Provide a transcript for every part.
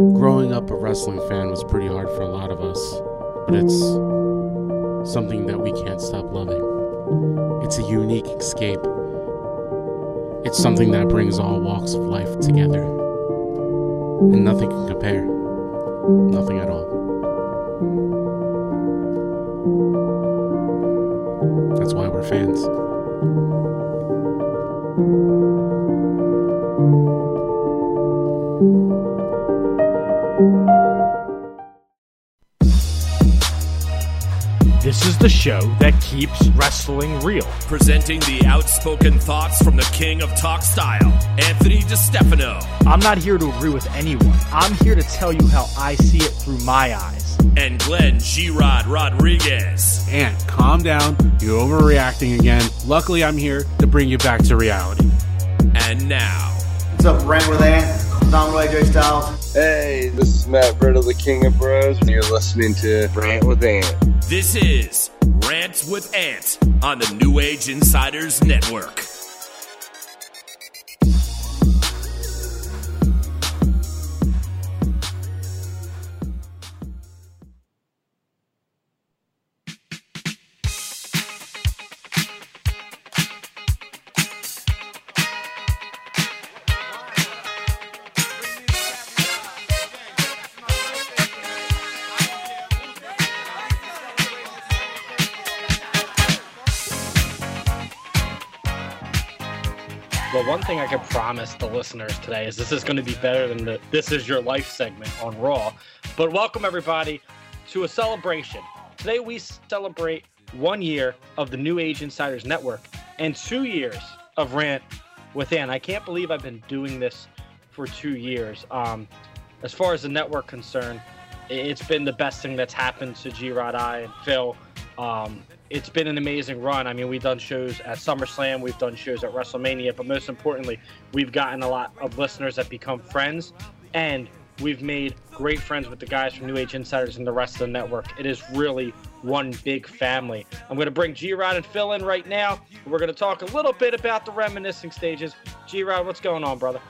Growing up a wrestling fan was pretty hard for a lot of us, but it's something that we can't stop loving. It's a unique escape. It's something that brings all walks of life together. And nothing can compare. Nothing at all. That's why we're fans. The show that keeps wrestling real. Presenting the outspoken thoughts from the king of talk style, Anthony DiStefano, I'm not here to agree with anyone. I'm here to tell you how I see it through my eyes. and Glenn G-Rod Rodriguez. And calm down, you're overreacting again. Luckily, I'm here to bring you back to reality. And now, What's up, Rant with Ant? Dom AJ Styles. Hey, this is Matt Riddle, the King of Bros, and you're listening to Rant with Ant. This is Rant with Ant on the New Age Insiders Network. I promise the listeners today is this is going to be better than the This Is Your Life segment on Raw. But welcome, everybody, to a celebration. Today, we celebrate one year of the New Age Insiders Network and two years of Rant with Ant. I can't believe I've been doing this for two years. Um, as far as the network concerned, it's been the best thing that's happened to G Rod I and Phil. Um, it's been an amazing run. I mean, we've done shows at SummerSlam, we've done shows at WrestleMania, but most importantly, we've gotten a lot of listeners that become friends, and we've made great friends with the guys from New Age Insiders and the rest of the network. It is really one big family. I'm going to bring G Rod and Phil in right now. We're going to talk a little bit about the reminiscing stages. G Rod, what's going on, brother?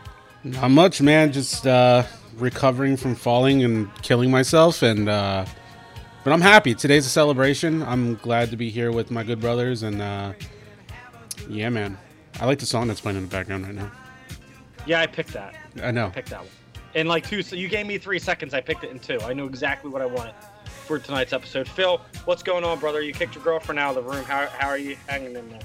Not much, man. Just uh, recovering from falling and killing myself, and uh, but I'm happy. Today's a celebration. I'm glad to be here with my good brothers, and uh, yeah, man. I like the song that's playing in the background right now. Yeah, I picked that. I know. picked that one. In like two, so you gave me three seconds. I picked it in two. I knew exactly what I wanted for tonight's episode. Phil, what's going on, brother? You kicked your girlfriend out of the room. How, how are you hanging in there?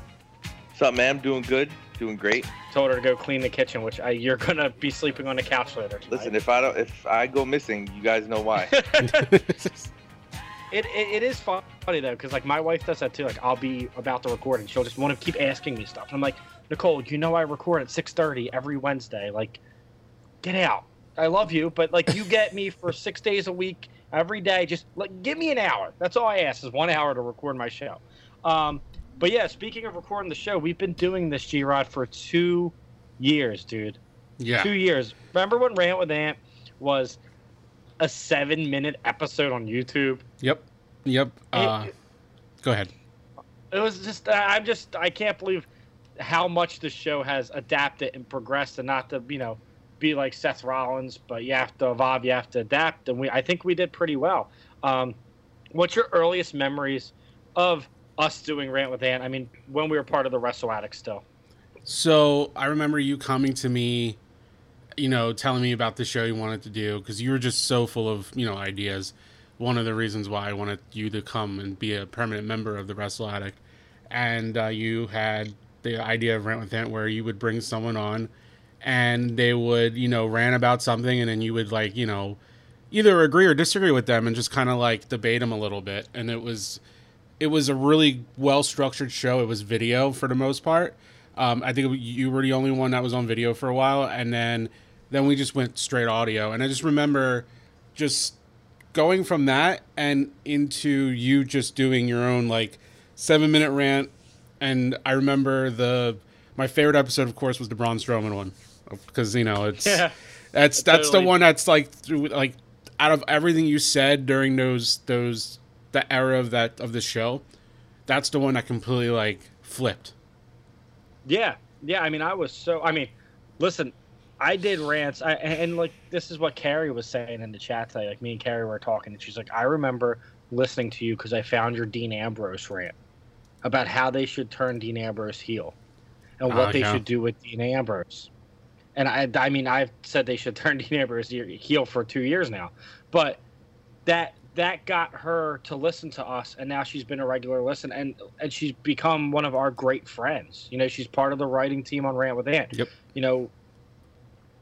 What's up, man? I'm doing good, doing great. Told her to go clean the kitchen, which I, you're gonna be sleeping on the couch later. Tonight. Listen, if I don't, if I go missing, you guys know why. It, it, it is funny though, because like my wife does that too. Like I'll be about to record and she'll just want to keep asking me stuff. And I'm like, Nicole, you know I record at 6:30 every Wednesday. Like, get out. I love you, but like you get me for six days a week, every day. Just like give me an hour. That's all I ask is one hour to record my show. Um, but yeah, speaking of recording the show, we've been doing this G Rod for two years, dude. yeah. Two years. Remember when Rant with Ant was a seven minute episode on YouTube? Yep. Yep. Uh, It- go ahead. it was just i'm just i can't believe how much the show has adapted and progressed and not to you know be like seth rollins but you have to evolve you have to adapt and we i think we did pretty well um, what's your earliest memories of us doing rant with Ant? i mean when we were part of the wrestle addict still So I remember you coming to me, you know, telling me about the show you wanted to do because you were just so full of you know ideas. One of the reasons why I wanted you to come and be a permanent member of the Wrestle Addict, and uh, you had the idea of Rant with Ant where you would bring someone on, and they would you know rant about something, and then you would like you know either agree or disagree with them and just kind of like debate them a little bit, and it was it was a really well structured show. It was video for the most part. Um, I think you were the only one that was on video for a while, and then then we just went straight audio. And I just remember just going from that and into you just doing your own like seven minute rant. And I remember the my favorite episode, of course, was the Braun Strowman one because you know it's Yeah. that's that's Totally. the one that's like through like out of everything you said during those those the era of that of the show, that's the one that completely like flipped. Yeah, yeah. I mean, I was so. I mean, listen, I did rants, I, and like this is what Carrie was saying in the chat today. Like me and Carrie were talking, and she's like, "I remember listening to you because I found your Dean Ambrose rant about how they should turn Dean Ambrose heel and what Oh, they should do with Dean Ambrose." And I, I mean, I've said they should turn Dean Ambrose heel for two years now, but that that got her to listen to us, and now she's been a regular listen, and and she's become one of our great friends. You know, she's part of the writing team on Rant with Ant. Yep. You know,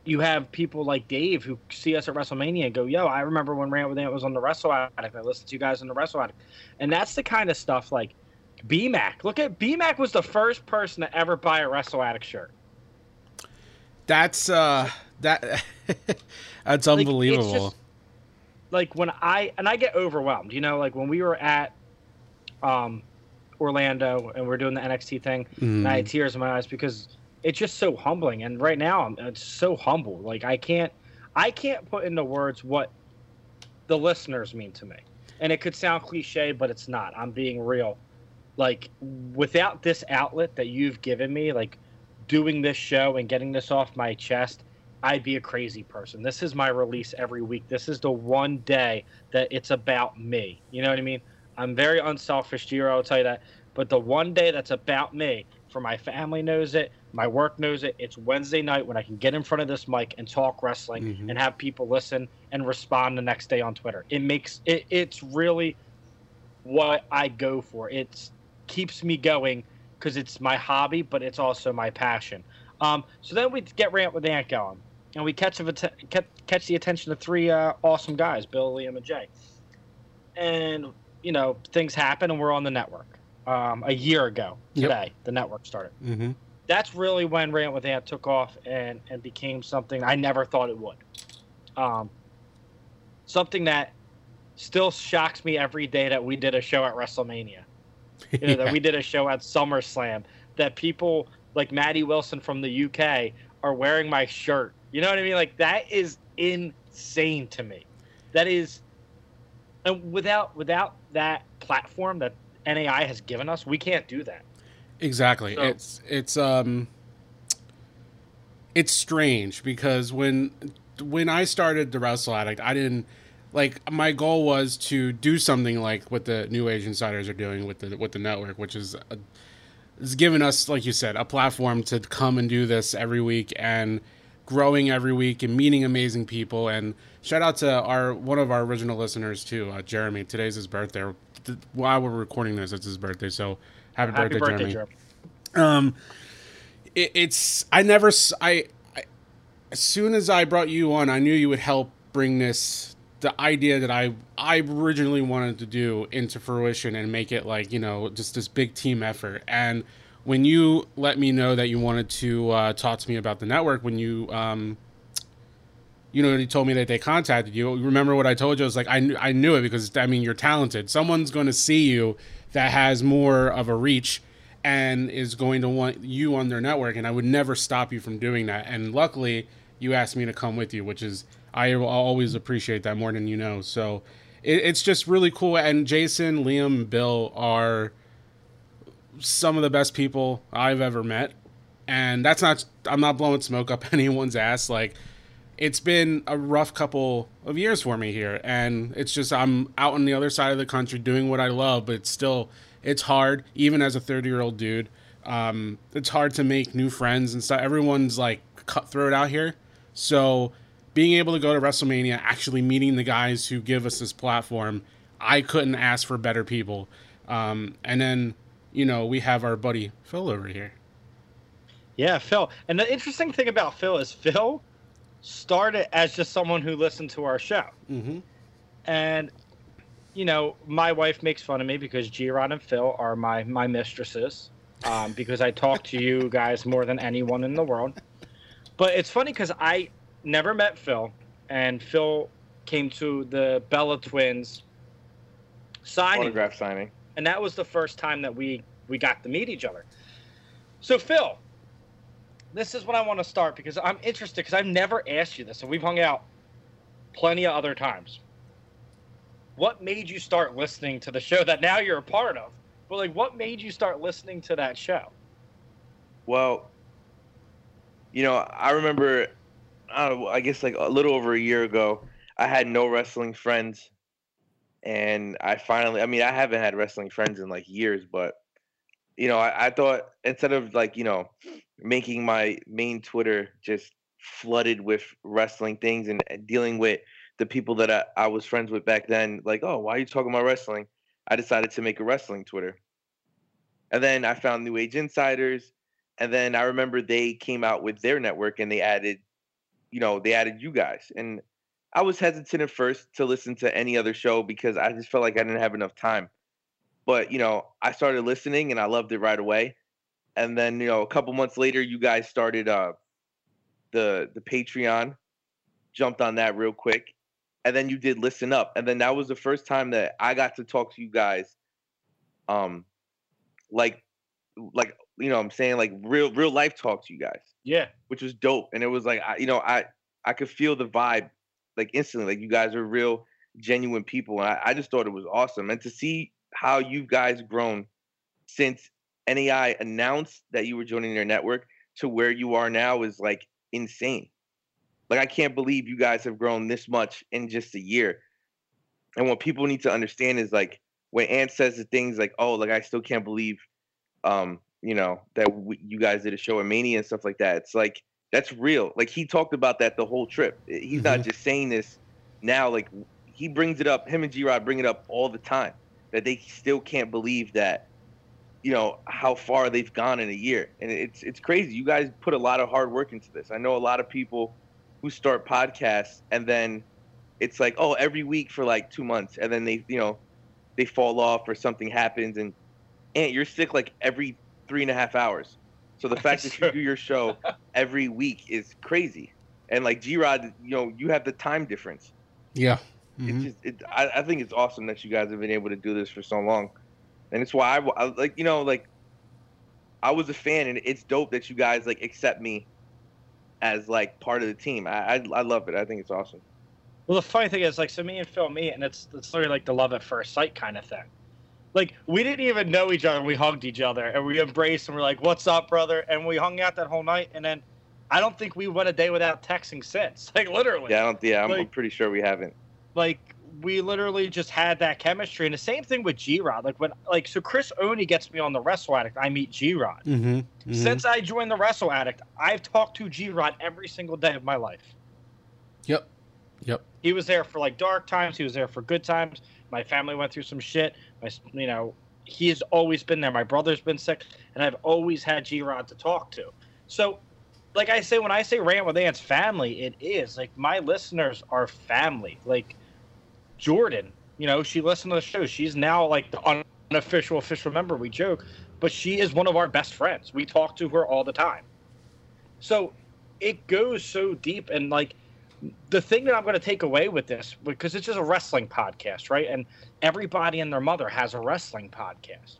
you have people like Dave who see us at WrestleMania and go, "Yo, I remember when Rant with Ant was on the Wrestle Addict. I listened to you guys on the Wrestle Addict," and that's the kind of stuff like BMAC. Look at BMAC was the first person to ever buy a Wrestle Addict shirt. That's uh that that's Like, unbelievable. just- like when I and I get overwhelmed, you know, like when we were at um Orlando and we're doing the NXT thing, and I had Mm. tears in my eyes because it's just so humbling. And right now, I'm it's so humble. Like I can't, I can't put into words what the listeners mean to me. And it could sound cliche, but it's not. I'm being real. Like without this outlet that you've given me, like doing this show and getting this off my chest, I'd be a crazy person. This is my release every week. This is the one day that it's about me. You know what I mean? I'm very unselfish, G Rod, I'll tell you that. But the one day that's about me, for my family knows it, my work knows it, it's Wednesday night when I can get in front of this mic and talk wrestling Mhm. and have people listen and respond the next day on Twitter. It makes it it's really what I go for. It keeps me going because it's my hobby, but it's also my passion. Um, so then we get rant with Ant going, and we catch, of att- catch the attention of three uh, awesome guys, Bill, Liam, and Jay. And you know things happen, and we're on the network. Um, a year ago Yep. today, the network started. hmm That's really when Rant with Ant took off and and became something I never thought it would. Um, something that still shocks me every day that we did a show at WrestleMania you know, that we did a show at SummerSlam that people like Maddie Wilson from the UK are wearing my shirt. You know what I mean? Like that is insane to me. That is and without without that platform that NAI has given us, we can't do that. Exactly. So- It's it's um it's strange because when when I started the Wrestle Addict, I didn't like my goal was to do something like what the New Age Insiders are doing with the with the network, which is a, is giving us, like you said, a platform to come and do this every week and growing every week and meeting amazing people. And shout out to our one of our original listeners too, uh, Jeremy. Today's his birthday. While we're recording this, it's his birthday. So happy, Happy birthday, birthday, Jeremy. Jeremy. Um, it, it's I never I as soon as I brought you on, I knew you would help bring this the idea that I I originally wanted to do into fruition and make it like you know just this big team effort. And when you let me know that you wanted to uh, talk to me about the network, when you um, you know, you told me that they contacted you. Remember what I told you? I was like, I knew, I knew it because I mean, you're talented. Someone's going to see you that has more of a reach and is going to want you on their network. And I would never stop you from doing that. And luckily, you asked me to come with you, which is I will always appreciate that more than you know. So it, it's just really cool. And Jason, Liam, Bill are some of the best people I've ever met. And that's not I'm not blowing smoke up anyone's ass. Like it's been a rough couple of years for me here and it's just i'm out on the other side of the country doing what i love but it's still it's hard even as a 30 year old dude. Um, it's hard to make new friends and stuff. Everyone's like cutthroat out here. So being able to go to wrestlemania actually meeting the guys who give us this platform i couldn't ask for better people. Um, and then you know we have our buddy phil over here. Yeah, Phil. And the interesting thing about Phil is Phil started as just someone who listened to our show. mm-hmm. And you know, my wife makes fun of me because G-Rod and Phil are my my mistresses. Um, because I talk to you guys more than anyone in the world. But it's funny because I never met Phil, and Phil came to the Bella Twins signing Autograph signing. and that was the first time that we we got to meet each other. So Phil, this is what I want to start because I'm interested because I've never asked you this, and we've hung out plenty of other times. What made you start listening to the show that now you're a part of? But like, what made you start listening to that show? Well, you know, I remember I, know, I guess like a little over a year ago, I had no wrestling friends, and I finally. I mean, I haven't had wrestling friends in like years, but you know, I, I thought instead of like you know making my main Twitter just flooded with wrestling things and dealing with the people that I, I was friends with back then, like, oh, why are you talking about wrestling? I decided to make a wrestling Twitter. And then I found New Age Insiders. And then I remember they came out with their network and they added, you know, they added you guys. And I was hesitant at first to listen to any other show because I just felt like I didn't have enough time. But, you know, I started listening and I loved it right away. And then, you know, a couple months later, you guys started uh, the the Patreon, jumped on that real quick and then you did listen up and then that was the first time that i got to talk to you guys um like like you know i'm saying like real real life talk to you guys yeah which was dope and it was like I, you know i i could feel the vibe like instantly like you guys are real genuine people and I, I just thought it was awesome and to see how you guys grown since NAI announced that you were joining their network to where you are now is like insane like I can't believe you guys have grown this much in just a year. And what people need to understand is like when Ant says the things like, "Oh, like I still can't believe, um, you know, that we, you guys did a show at Mania and stuff like that." It's like that's real. Like he talked about that the whole trip. He's mm-hmm. not just saying this now. Like he brings it up. Him and G Rod bring it up all the time that they still can't believe that you know how far they've gone in a year. And it's it's crazy. You guys put a lot of hard work into this. I know a lot of people who start podcasts and then it's like oh every week for like two months. And then they you know they fall off or something happens. And and you're sick like every three and a half hours. So the fact that you do your show every week is crazy. And like g-rod you know you have the time difference. Yeah mm-hmm. it's just it, I, I think it's awesome that you guys have been able to do this for so long and it's why I, I like you know like i was a fan and it's dope that you guys like accept me as like part of the team. I, I, I love it. I think it's awesome. Well, the funny thing is, like, so me and Phil meet, and it's it's literally like the love at first sight kind of thing. Like, we didn't even know each other. We hugged each other, and we embraced, and we're like, "What's up, brother?" And we hung out that whole night, and then I don't think we went a day without texting since. Like, literally. Yeah, I don't. Yeah, I'm like, pretty sure we haven't. Like, we literally just had that chemistry, and the same thing with G Rod. Like when, like, so Chris Oni gets me on the Wrestle Addict. I meet G Rod. Mm-hmm, mm-hmm. Since I joined the Wrestle Addict, I've talked to G Rod every single day of my life. Yep, yep. He was there for like dark times. He was there for good times. My family went through some shit. My, you know, he's always been there. My brother's been sick, and I've always had G Rod to talk to. So, like I say, when I say rant with Ant's family, it is like my listeners are family. Like Jordan, you know, she listened to the show. She's now like the unofficial official member. We joke, but she is one of our best friends. We talk to her all the time. So it goes so deep and like the thing that I'm going to take away with this because it's just a wrestling podcast, right? And everybody and their mother has a wrestling podcast.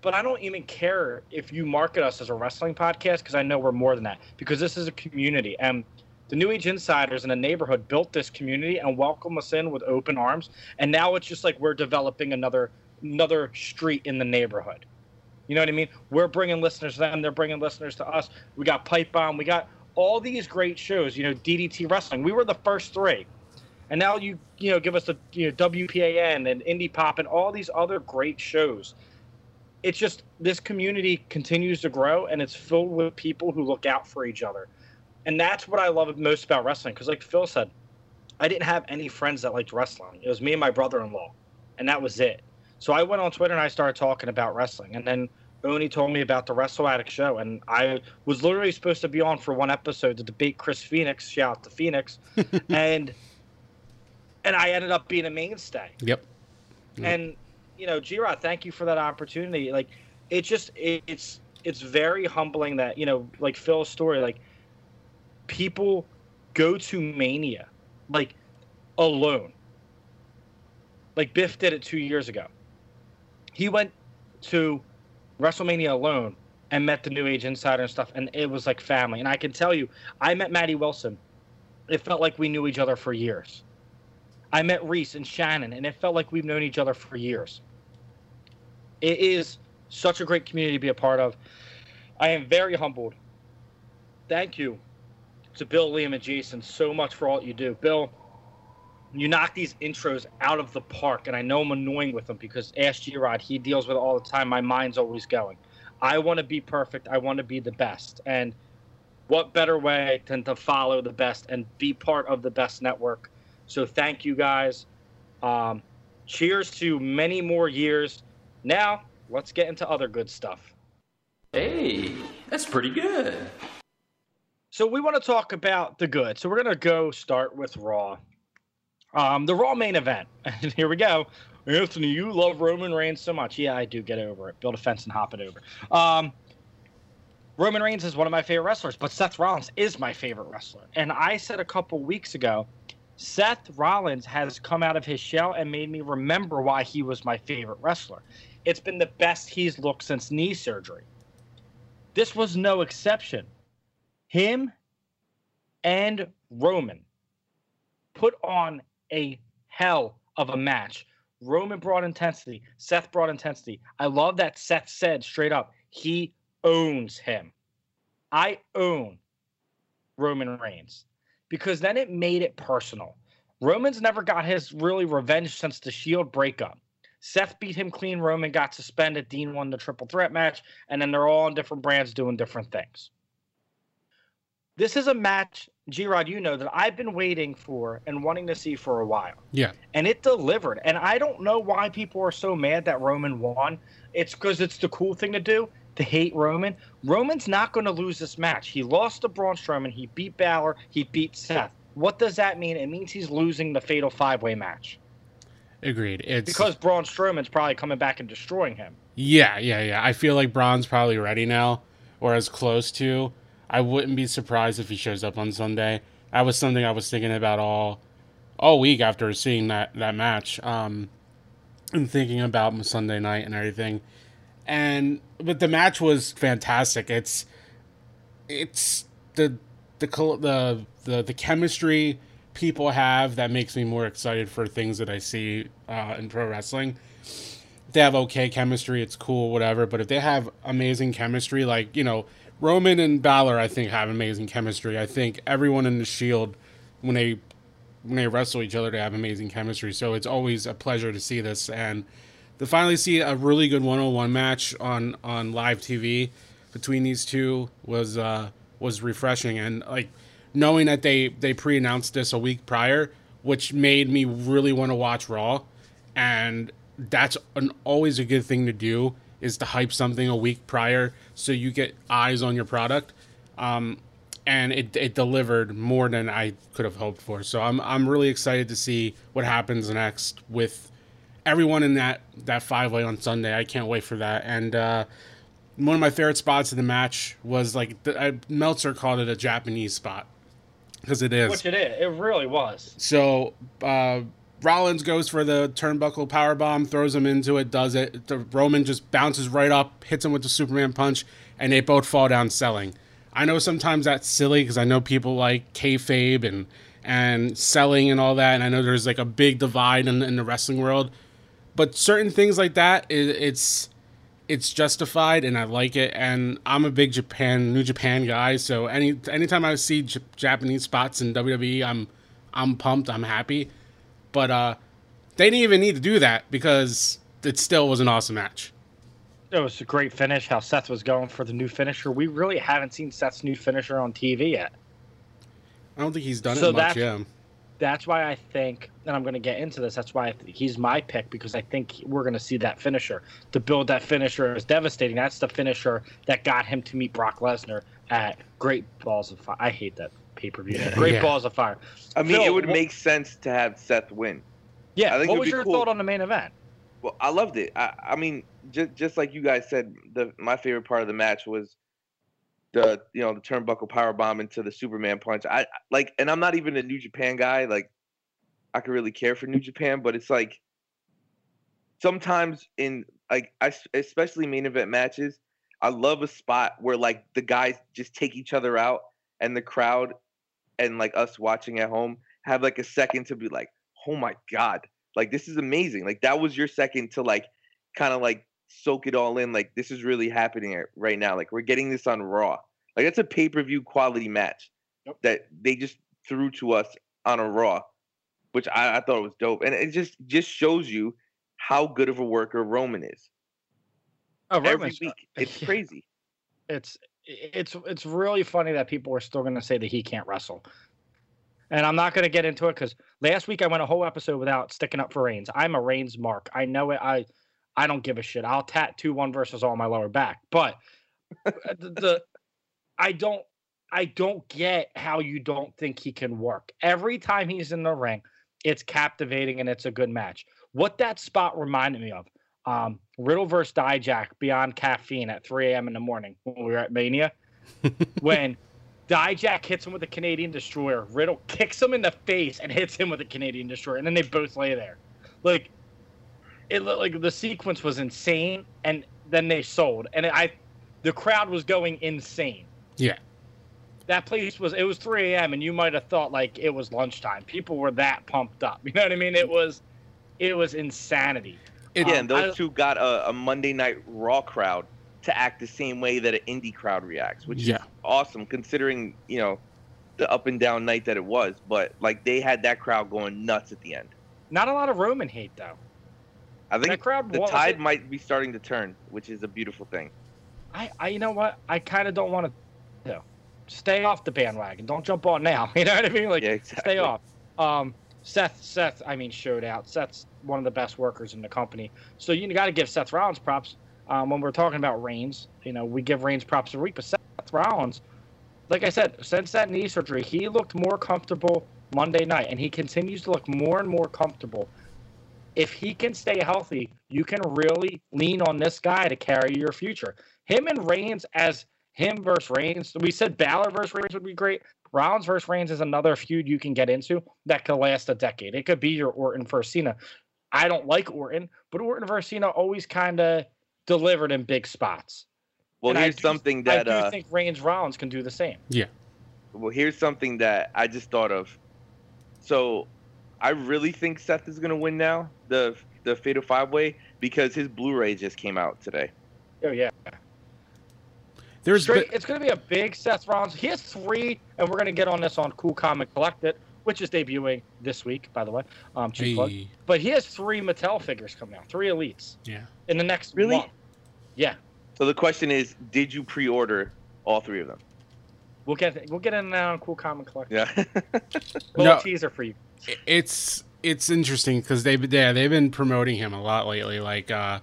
But I don't even care if you market us as a wrestling podcast because I know we're more than that because this is a community and the New Age Insiders in the neighborhood built this community and welcomed us in with open arms. And now it's just like we're developing another another street in the neighborhood. You know what I mean? We're bringing listeners to them. They're bringing listeners to us. We got Pipe Bomb. We got all these great shows. You know, DDT Wrestling. We were the first three, and now you you know give us the you know WPAN and Indie Pop and all these other great shows. It's just this community continues to grow, and it's filled with people who look out for each other and that's what I love most about wrestling. Because, like Phil said, I didn't have any friends that liked wrestling. It was me and my brother-in-law, and that was it. So I went on Twitter and I started talking about wrestling, and then Oni told me about the Wrestle Addict show, and I was literally supposed to be on for one episode to debate Chris Phoenix. Shout out to Phoenix, and and I ended up being a mainstay. Yep. yep. And you know, G-Rod, thank you for that opportunity. Like, it just it, it's it's very humbling that you know, like Phil's story, like people go to Mania like alone. Like Biff did it two years ago. He went to WrestleMania alone and met the New Age Insider and stuff, and it was like family. And I can tell you, I met Maddie Wilson. It felt like we knew each other for years. I met Reese and Shannon, and it felt like we've known each other for years. It is such a great community to be a part of. I am very humbled. Thank you to Bill, Liam, and Jason so much for all you do. Bill, you knock these intros out of the park, and I know I'm annoying with them because Ash G Rod, he deals with it all the time. My mind's always going. I want to be perfect. I want to be the best. And what better way than to follow the best and be part of the best network? So thank you guys. Um, cheers to many more years. Now, let's get into other good stuff. Hey, that's pretty good. So we want to talk about the good. So we're gonna go start with Raw. Um, the Raw main event. And here we go. Anthony, you love Roman Reigns so much. Yeah, I do. Get over it. Build a fence and hop it over. Um, Roman Reigns is one of my favorite wrestlers, but Seth Rollins is my favorite wrestler. And I said a couple weeks ago, Seth Rollins has come out of his shell and made me remember why he was my favorite wrestler. It's been the best he's looked since knee surgery. This was no exception. Him and Roman put on a hell of a match. Roman brought intensity. Seth brought intensity. I love that Seth said straight up, he owns him. I own Roman Reigns because then it made it personal. Roman's never got his really revenge since the Shield breakup. Seth beat him clean. Roman got suspended. Dean won the triple threat match, and then they're all on different brands doing different things. This is a match, G Rod, you know, that I've been waiting for and wanting to see for a while. Yeah. And it delivered. And I don't know why people are so mad that Roman won. It's because it's the cool thing to do to hate Roman. Roman's not going to lose this match. He lost to Braun Strowman. He beat Balor. He beat Seth. What does that mean? It means he's losing the fatal five way match. Agreed. It's Because Braun Strowman's probably coming back and destroying him. Yeah, yeah, yeah. I feel like Braun's probably ready now, or as close to. I wouldn't be surprised if he shows up on Sunday. That was something I was thinking about all all week after seeing that that match. Um, and thinking about Sunday night and everything. And but the match was fantastic. It's it's the the the the, the chemistry people have that makes me more excited for things that I see uh, in pro wrestling they have okay chemistry, it's cool, whatever. But if they have amazing chemistry, like you know, Roman and Balor, I think have amazing chemistry. I think everyone in the Shield, when they when they wrestle each other, they have amazing chemistry. So it's always a pleasure to see this and to finally see a really good one-on-one match on on live TV between these two was uh was refreshing and like knowing that they they pre-announced this a week prior which made me really want to watch raw and that's an always a good thing to do is to hype something a week prior so you get eyes on your product um, and it, it delivered more than I could have hoped for. So I'm I'm really excited to see what happens next with everyone in that that five way on Sunday. I can't wait for that. And uh, one of my favorite spots in the match was like the, uh, Meltzer called it a Japanese spot because it is. Which it is. It really was. So uh, Rollins goes for the turnbuckle power bomb, throws him into it, does it. The Roman just bounces right up, hits him with the Superman punch, and they both fall down selling. I know sometimes that's silly because I know people like kayfabe and and selling and all that, and I know there's like a big divide in, in the wrestling world. But certain things like that, it, it's it's justified, and I like it. And I'm a big Japan, New Japan guy, so any anytime I see J- Japanese spots in WWE, I'm I'm pumped, I'm happy. But uh, they didn't even need to do that because it still was an awesome match. It was a great finish. How Seth was going for the new finisher. We really haven't seen Seth's new finisher on TV yet. I don't think he's done So it much. that's- Yeah, That's why I think, and I'm going to get into this. That's why I think he's my pick because I think we're going to see that finisher. To build that finisher is devastating. That's the finisher that got him to meet Brock Lesnar at Great Balls of Fire. I hate that pay per view. Great Yeah. Balls of Fire. I mean, Phil, it would wha- make sense to have Seth win. Yeah. I think what was your cool. thought on the main event? Well, I loved it. I, I mean, just just like you guys said, the my favorite part of the match was the you know the turnbuckle power bomb into the Superman punch. I I- like, and I'm not even a New Japan guy. Like, I could really care for New Japan, but it's like sometimes in like I s- especially main event matches, I love a spot where like the guys just take each other out, and the crowd and like us watching at home have like a second to be like, oh my god, like this is amazing. Like that was your second to like kind of like soak it all in. Like this is really happening right now. Like we're getting this on Raw. Like that's a pay per view quality match. that they just threw to us on a Raw, which I, I thought was dope, and it just just shows you how good of a worker Roman is. Oh, Every week, it's crazy. it's it's it's really funny that people are still going to say that he can't wrestle. And I'm not going to get into it because last week I went a whole episode without sticking up for Reigns. I'm a Reigns mark. I know it. I I don't give a shit. I'll tattoo one versus all my lower back. But uh, the, the I don't I don't get how you don't think he can work. Every time he's in the ring, it's captivating and it's a good match. What that spot reminded me of, um, Riddle versus Dijak beyond caffeine at 3 a.m. in the morning when we were at Mania. when Dijak hits him with a Canadian Destroyer, Riddle kicks him in the face and hits him with a Canadian Destroyer, and then they both lay there. Like it looked like the sequence was insane, and then they sold, and I, the crowd was going insane. Yeah. That place was it was 3 a.m. and you might have thought like it was lunchtime. People were that pumped up. You know what I mean? It was, it was insanity. It- yeah, Um, and those I- two got a, a Monday Night Raw crowd to act the same way that an indie crowd reacts, which Yeah. is awesome considering you know the up and down night that it was. But like they had that crowd going nuts at the end. Not a lot of Roman hate though. I think That crowd the was tide it- might be starting to turn, which is a beautiful thing. I, I, you know what? I kind of don't want to. No, stay off the bandwagon. Don't jump on now. You know what I mean? Like, Yeah, exactly. stay off. Um, Seth, Seth, I mean, showed out. Seth's one of the best workers in the company. So you got to give Seth Rollins props. Um, when we're talking about Reigns, you know, we give Reigns props every week, but Seth Rollins, like I said, since that knee surgery, he looked more comfortable Monday night, and he continues to look more and more comfortable. If he can stay healthy, you can really lean on this guy to carry your future. Him and Reigns as him versus Reigns. We said Balor versus Reigns would be great. Rollins versus Reigns is another feud you can get into that could last a decade. It could be your Orton versus Cena. I don't like Orton, but Orton versus Cena always kind of delivered in big spots. Well, And here's do- something that I do uh, think Reigns Rollins can do the same. Yeah. Well, here's something that I just thought of. So, I really think Seth is gonna win now the the Fatal Five Way because his Blu-ray just came out today. Oh yeah, There's Straight, been- it's going to be a big Seth Rollins. He has three, and we're going to get on this on Cool Comic Collected, which is debuting this week, by the way. Um, cheap plug. But he has three Mattel figures coming out, three elites yeah. in the next Really? month. Yeah, So the question is, did you pre-order all three of them? we'll get we'll get in that on Cool Comic Collected. Yeah. Little No. teaser for you. it's it's interesting because they've yeah they've been promoting him a lot lately. Like uh,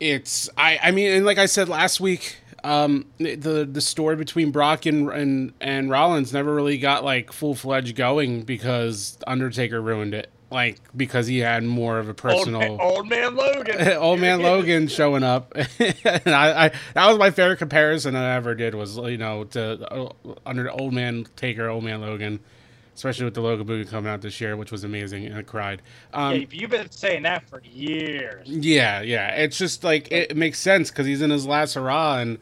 it's I I mean and like I said last week, um the the story between Brock and and and Rollins never really got like full fledged going because Undertaker ruined it. Like because he had more of a personal Old, man, old man Logan. old man Logan showing up, and I, I that was my favorite comparison I ever did was you know to uh, under old man Taker, old man Logan, especially with the Logan movie coming out this year, which was amazing, and I cried. Um, Yeah, you've been saying that for years. yeah, yeah, it's just like it, makes sense because he's in his last hurrah, and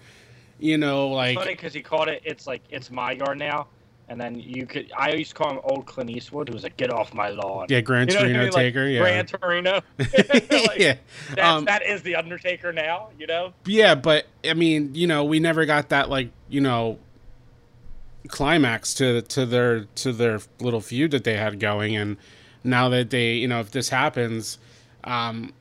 you know, like Funny because he called it. It's like it's my yard now, and then you could. I used to call him Old Clint Eastwood, who was like, "Get off my lawn." yeah, Gran You know what I Torino mean? Like, Taker, yeah, Gran Torino. Like, yeah. Um, that is the Undertaker now, you know? Yeah, but I mean, you know, we never got that like, you know, climax to to their to their little feud that they had going and now that they, you know, if this happens um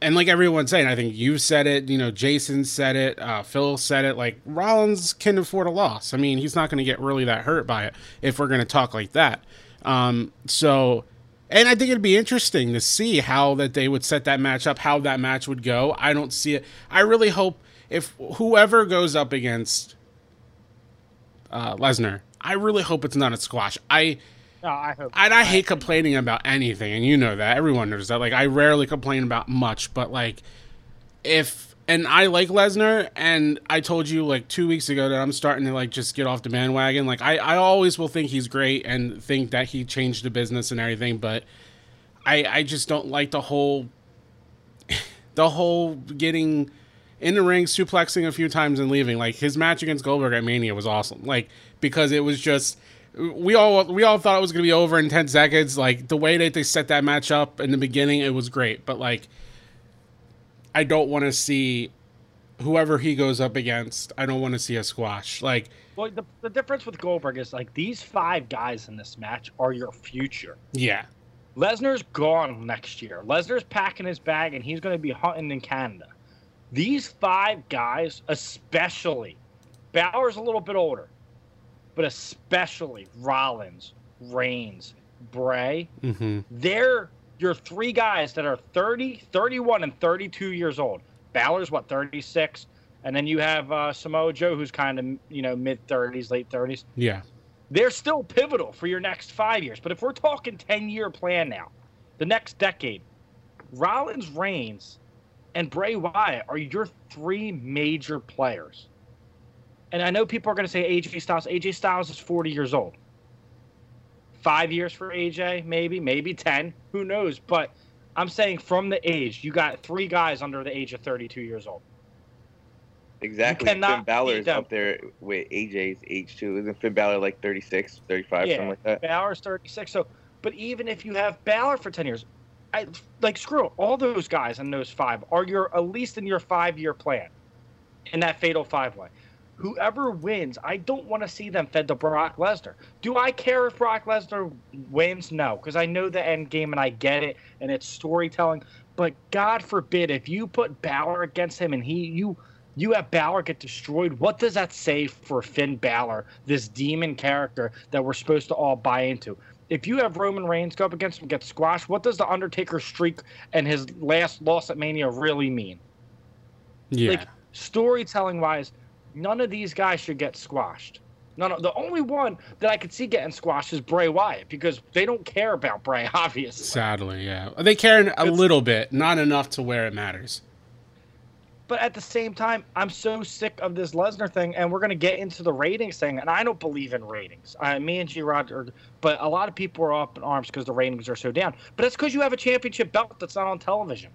and like everyone's saying, I think you said it, you know, Jason said it, uh, Phil said it, like Rollins can afford a loss. I mean, he's not going to get really that hurt by it if we're going to talk like that. Um, so, and I think it'd be interesting to see how that they would set that match up, how that match would go. I don't see it. I really hope if whoever goes up against uh, Lesnar, I really hope it's not a squash. I No, I hope. and I hate complaining about anything, and you know that. Everyone knows that. Like I rarely complain about much, but like if and I like Lesnar, and I told you like two weeks ago that I'm starting to like just get off the bandwagon. Like I, I always will think he's great and think that he changed the business and everything, but I, I just don't like the whole, the whole getting in the ring, suplexing a few times and leaving. Like his match against Goldberg at Mania was awesome. Like because it was just we all we all thought it was gonna be over in ten seconds. Like the way that they set that match up in the beginning, it was great. But like, I don't want to see whoever he goes up against, I don't want to see a squash. Like, Well, the, the difference with Goldberg is like these five guys in this match are your future. yeah, Lesnar's gone next year. Lesnar's packing his bag and he's going to be hunting in Canada. These five guys, especially, Balor's a little bit older, but especially Rollins, Reigns, Bray, hmm they're your three guys that are 30, 31, and 32 years old. Balor's what, 36? And then you have uh, Samoa Joe, who's kind of, you know, mid 30s, late 30s yeah, they're still pivotal for your next five years. But if we're talking 10 year plan now, the next decade, Rollins, Reigns, and Bray Wyatt are your three major players. And I know people are going to say AJ Styles. AJ Styles is 40 years old. Five years for AJ, maybe, maybe 10. Who knows? But I'm saying from the age, you got three guys under the age of 32 years old. Exactly. Finn Balor beat is up there with AJ's age too. Isn't Finn Balor like 36, 35, something like that? Balor's 36. So, but even if you have Balor for 10 years, I like screw. All those guys in those five are your at least in your five year plan in that fatal five way. Whoever wins, I don't want to see them fed to Brock Lesnar. Do I care if Brock Lesnar wins? No, because I know the end game and I get it and it's storytelling. But God forbid if you put Balor against him and he you you have Balor get destroyed. What does that say for Finn Balor, this demon character that we're supposed to all buy into? If you have Roman Reigns go up against him, get squashed, what does the Undertaker streak and his last loss at Mania really mean? yeah. Like storytelling wise, none of these guys should get squashed. None of, the only one that I could see getting squashed is Bray Wyatt because they don't care about Bray, obviously. Sadly, yeah. They care a little bit, not enough to where it matters. But at the same time, I'm so sick of this Lesnar thing, and we're going to get into the ratings thing. And I don't believe in ratings. Uh, me and G Rod, are, but a lot of people are up in arms because the ratings are so down. But it's because you have a championship belt that's not on television.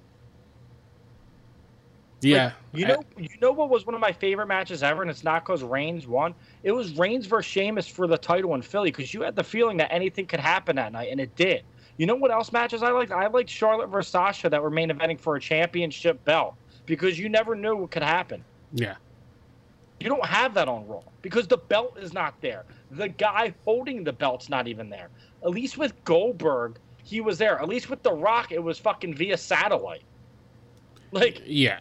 Yeah, You know, you know what was one of my favorite matches ever, and it's not because Reigns won. It was Reigns versus Sheamus for the title in Philly because you had the feeling that anything could happen that night, and it did. You know what else matches I liked? I liked Charlotte versus Sasha that were main eventing for a championship belt because you never knew what could happen. yeah, You don't have that on Raw because the belt is not there. The guy holding the belt's not even there. At least with Goldberg, he was there. At least with The Rock, it was fucking via satellite. Like yeah.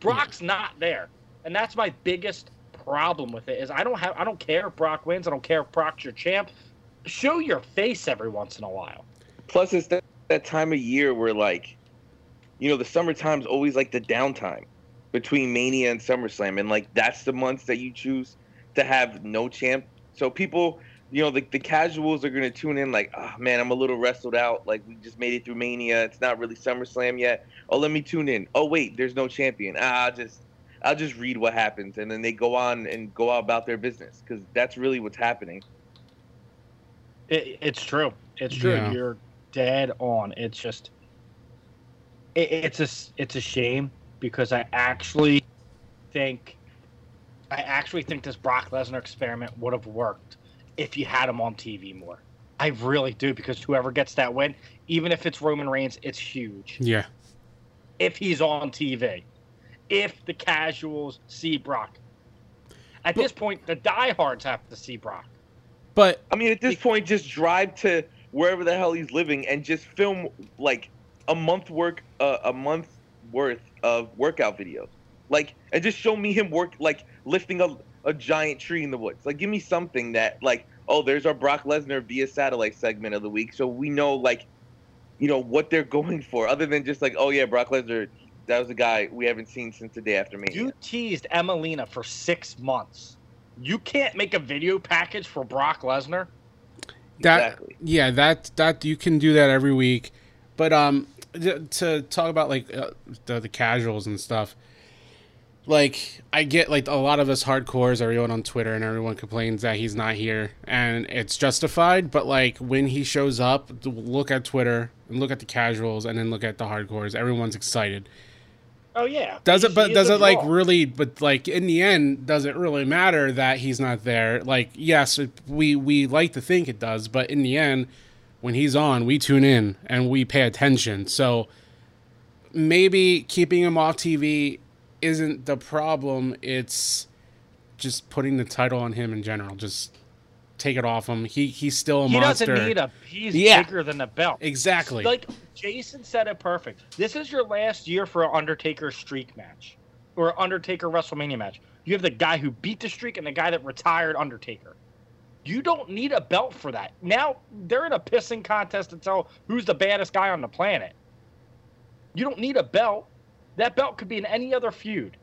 Brock's not there, and that's my biggest problem with it. Is I don't have I don't care if Brock wins. I don't care if Brock's your champ. Show your face every once in a while. Plus, it's that, that time of year where, like, you know, the summertime's always like the downtime between Mania and SummerSlam, and like that's the months that you choose to have no champ. So people, you know, the, the casuals are gonna tune in like, oh man, I'm a little wrestled out. Like we just made it through Mania. It's not really SummerSlam yet. Oh, let me tune in. Oh wait, there's no champion. Ah, I'll just I'll just read what happens, and then they go on and go out about their business because that's really what's happening. It, it's true. It's true. Yeah. You're dead on. It's just it, it's a s- it's a shame because I actually think I actually think this Brock Lesnar experiment would have worked if you had him on TV more. I really do because whoever gets that win, even if it's Roman Reigns, it's huge. Yeah. if he's on TV, if the casuals see Brock. At this point, the diehards have to see Brock. But I mean, at this point, just drive to wherever the hell he's living and just film like a month work, uh, a month worth of workout videos, like, and just show me him work like lifting a a giant tree in the woods. Like, give me something that like, oh, there's our Brock Lesnar via satellite segment of the week, so we know like, you know what they're going for, other than just like, oh yeah, Brock Lesnar, that was a guy we haven't seen since the day after me. You teased Emmalina for six months. You can't make a video package for Brock Lesnar. that Exactly. yeah, that that you can do that every week. But um th- to talk about like uh, the the casuals and stuff. Like I get like a lot of us hardcores, everyone on Twitter and everyone complains that he's not here and it's justified, but like when he shows up, look at Twitter and look at the casuals and then look at the hardcores, everyone's excited. Oh yeah. Does it? But does it like really? But like in the end, does it really matter that he's not there? Like, yes, we we like to think it does, but in the end, when he's on, we tune in and we pay attention. So maybe keeping him off TV isn't the problem. It's just putting the title on him in general. Just take it off him. He he's still a He monster. doesn't need a. He's Yeah. bigger than the belt. exactly. Like Jason said it perfect. This is your last year for an Undertaker streak match or Undertaker WrestleMania match. You have the guy who beat the streak and the guy that retired Undertaker. You don't need a belt for that. Now they're in a pissing contest to tell who's the baddest guy on the planet. You don't need a belt. That belt could be in any other feud.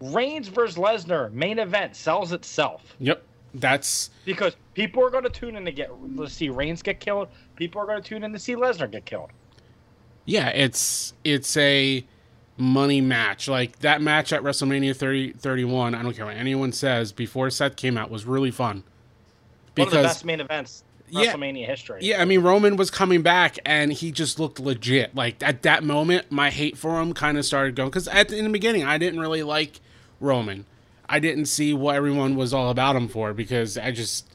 Reigns versus Lesnar main event sells itself yep. That's because people are going to tune in to get to see Reigns get killed. People are going to tune in to see Lesnar get killed. yeah. It's it's a money match. Like that match at WrestleMania 30, 31, I don't care what anyone says, before Seth came out was really fun. One of the best main events in Yeah. WrestleMania history. Yeah, I mean Roman was coming back and he just looked legit. Like at that moment, my hate for him kind of started going because at the, in the beginning I didn't really like Roman. I didn't see what everyone was all about him for because I just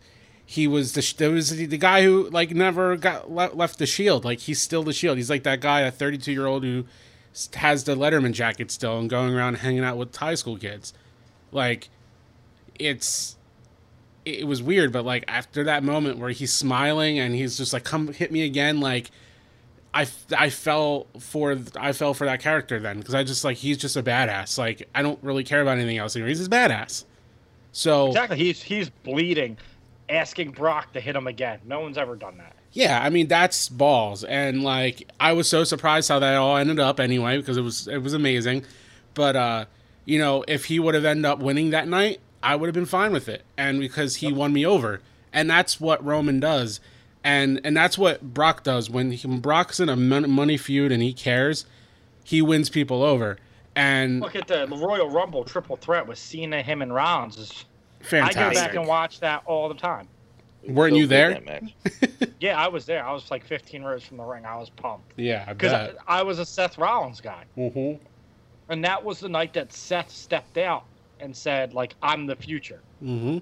he was the there was the, the guy who like never got le- left the Shield. Like he's still the Shield. He's like that guy, a 32 year old who has the Letterman jacket still and going around hanging out with high school kids. Like it's it was weird, but like after that moment where he's smiling and he's just like, "Come hit me again," like I, I fell for I fell for that character then because I just like he's just a badass. Like I don't really care about anything else. He's just badass. So Exactly. He's he's bleeding, asking Brock to hit him again. No one's ever done that. yeah, I mean that's balls, and like I was so surprised how that all ended up anyway because it was it was amazing. But uh, you know, if he would have ended up winning that night, I would have been fine with it, and because he won me over, and that's what Roman does, and and that's what Brock does when, he, when Brock's in a mon- money feud and he cares, he wins people over, and Look at the Royal Rumble triple threat with Cena, him, and Rollins. Is, fantastic. I go back and watch that all the time. Weren't you there? Yeah, I was there. I was like 15 rows from the ring. I was pumped yeah, because bet. I, I was a Seth Rollins guy, mm-hmm. and that was the night that Seth stepped out and said, "Like I'm the future." Mm-hmm.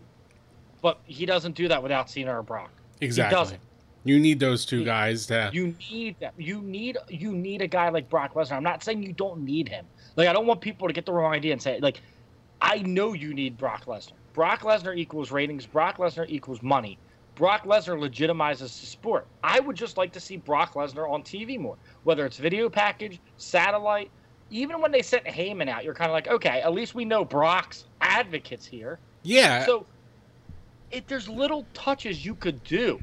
But he doesn't do that without Cena or Brock. Exactly. doesn't. You need those two He- guys to. You need that. You need you need a guy like Brock Lesnar. I'm not saying you don't need him. Like I don't want people to get the wrong idea and say like, I know you need Brock Lesnar. Brock Lesnar equals ratings. Brock Lesnar equals money. Brock Lesnar legitimizes the sport. I would just like to see Brock Lesnar on TV more, whether it's video package, satellite. Even when they sent Heyman out, you're kind of like, okay, at least we know Brock's advocates here. yeah. So, it, there's little touches you could do.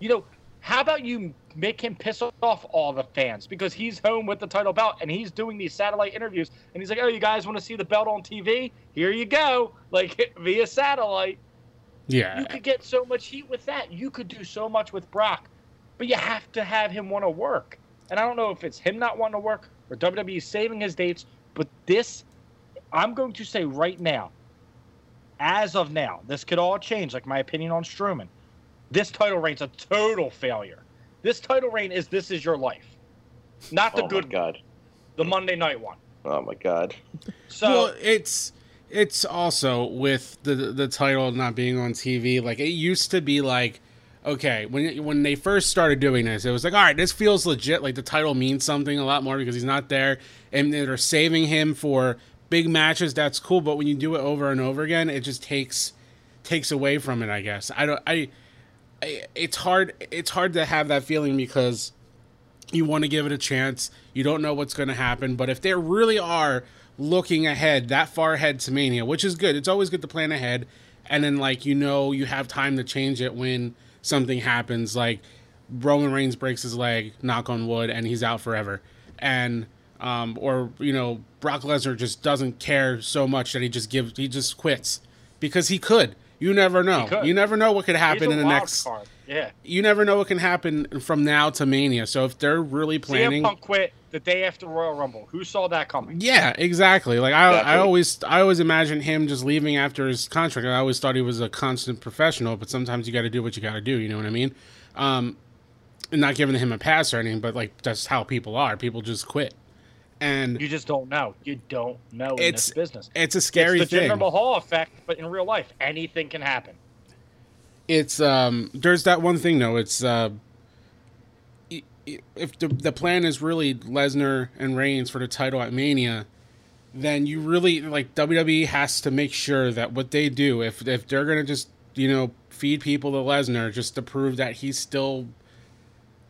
You know, how about you make him piss off all the fans because he's home with the title belt and he's doing these satellite interviews and he's like, "Oh, you guys want to see the belt on TV? Here you go, like via satellite." yeah. You could get so much heat with that. You could do so much with Brock, but you have to have him want to work. And I don't know if it's him not wanting to work or WWE saving his dates, but this, I'm going to say right now, as of now, this could all change, like my opinion on Strowman. This title reign's a total failure. This title reign is This Is Your Life. Not the oh good my god. the Monday night one. Oh my god. So well, it's it's also with the the title not being on TV. Like it used to be like, okay, when when they first started doing this, it was like, all right, this feels legit. Like the title means something a lot more because he's not there, and they're saving him for big matches. That's cool, but when you do it over and over again, it just takes takes away from it. I guess I don't. I, I it's hard. It's hard to have that feeling because you want to give it a chance. You don't know what's going to happen, but if they really are looking ahead that far ahead to Mania, which is good, it's always good to plan ahead, and then like you know you have time to change it when something happens, like Roman Reigns breaks his leg, knock on wood, and he's out forever, and um, or you know Brock Lesnar just doesn't care so much that he just gives he just quits because he could. You never know. You never know what could happen in the next card. Yeah. you never know what can happen from now to Mania. So if they're really planning, CM Punk quit the day after Royal Rumble. Who saw that coming? yeah, exactly. Like I, I always, I always imagine him just leaving after his contract. I always thought he was a constant professional, but sometimes you got to do what you got to do. You know what I mean? Um, and not giving him a pass or anything, but like that's how people are. People just quit, and You just don't know. You don't know in It's this business. it's a scary it's the thing. Jinder Mahal effect, but in real life, anything can happen. It's um there's that one thing though it's uh if the the plan is really Lesnar and Reigns for the title at Mania then you really like WWE has to make sure that what they do, if if they're gonna just you know feed people to Lesnar just to prove that he's still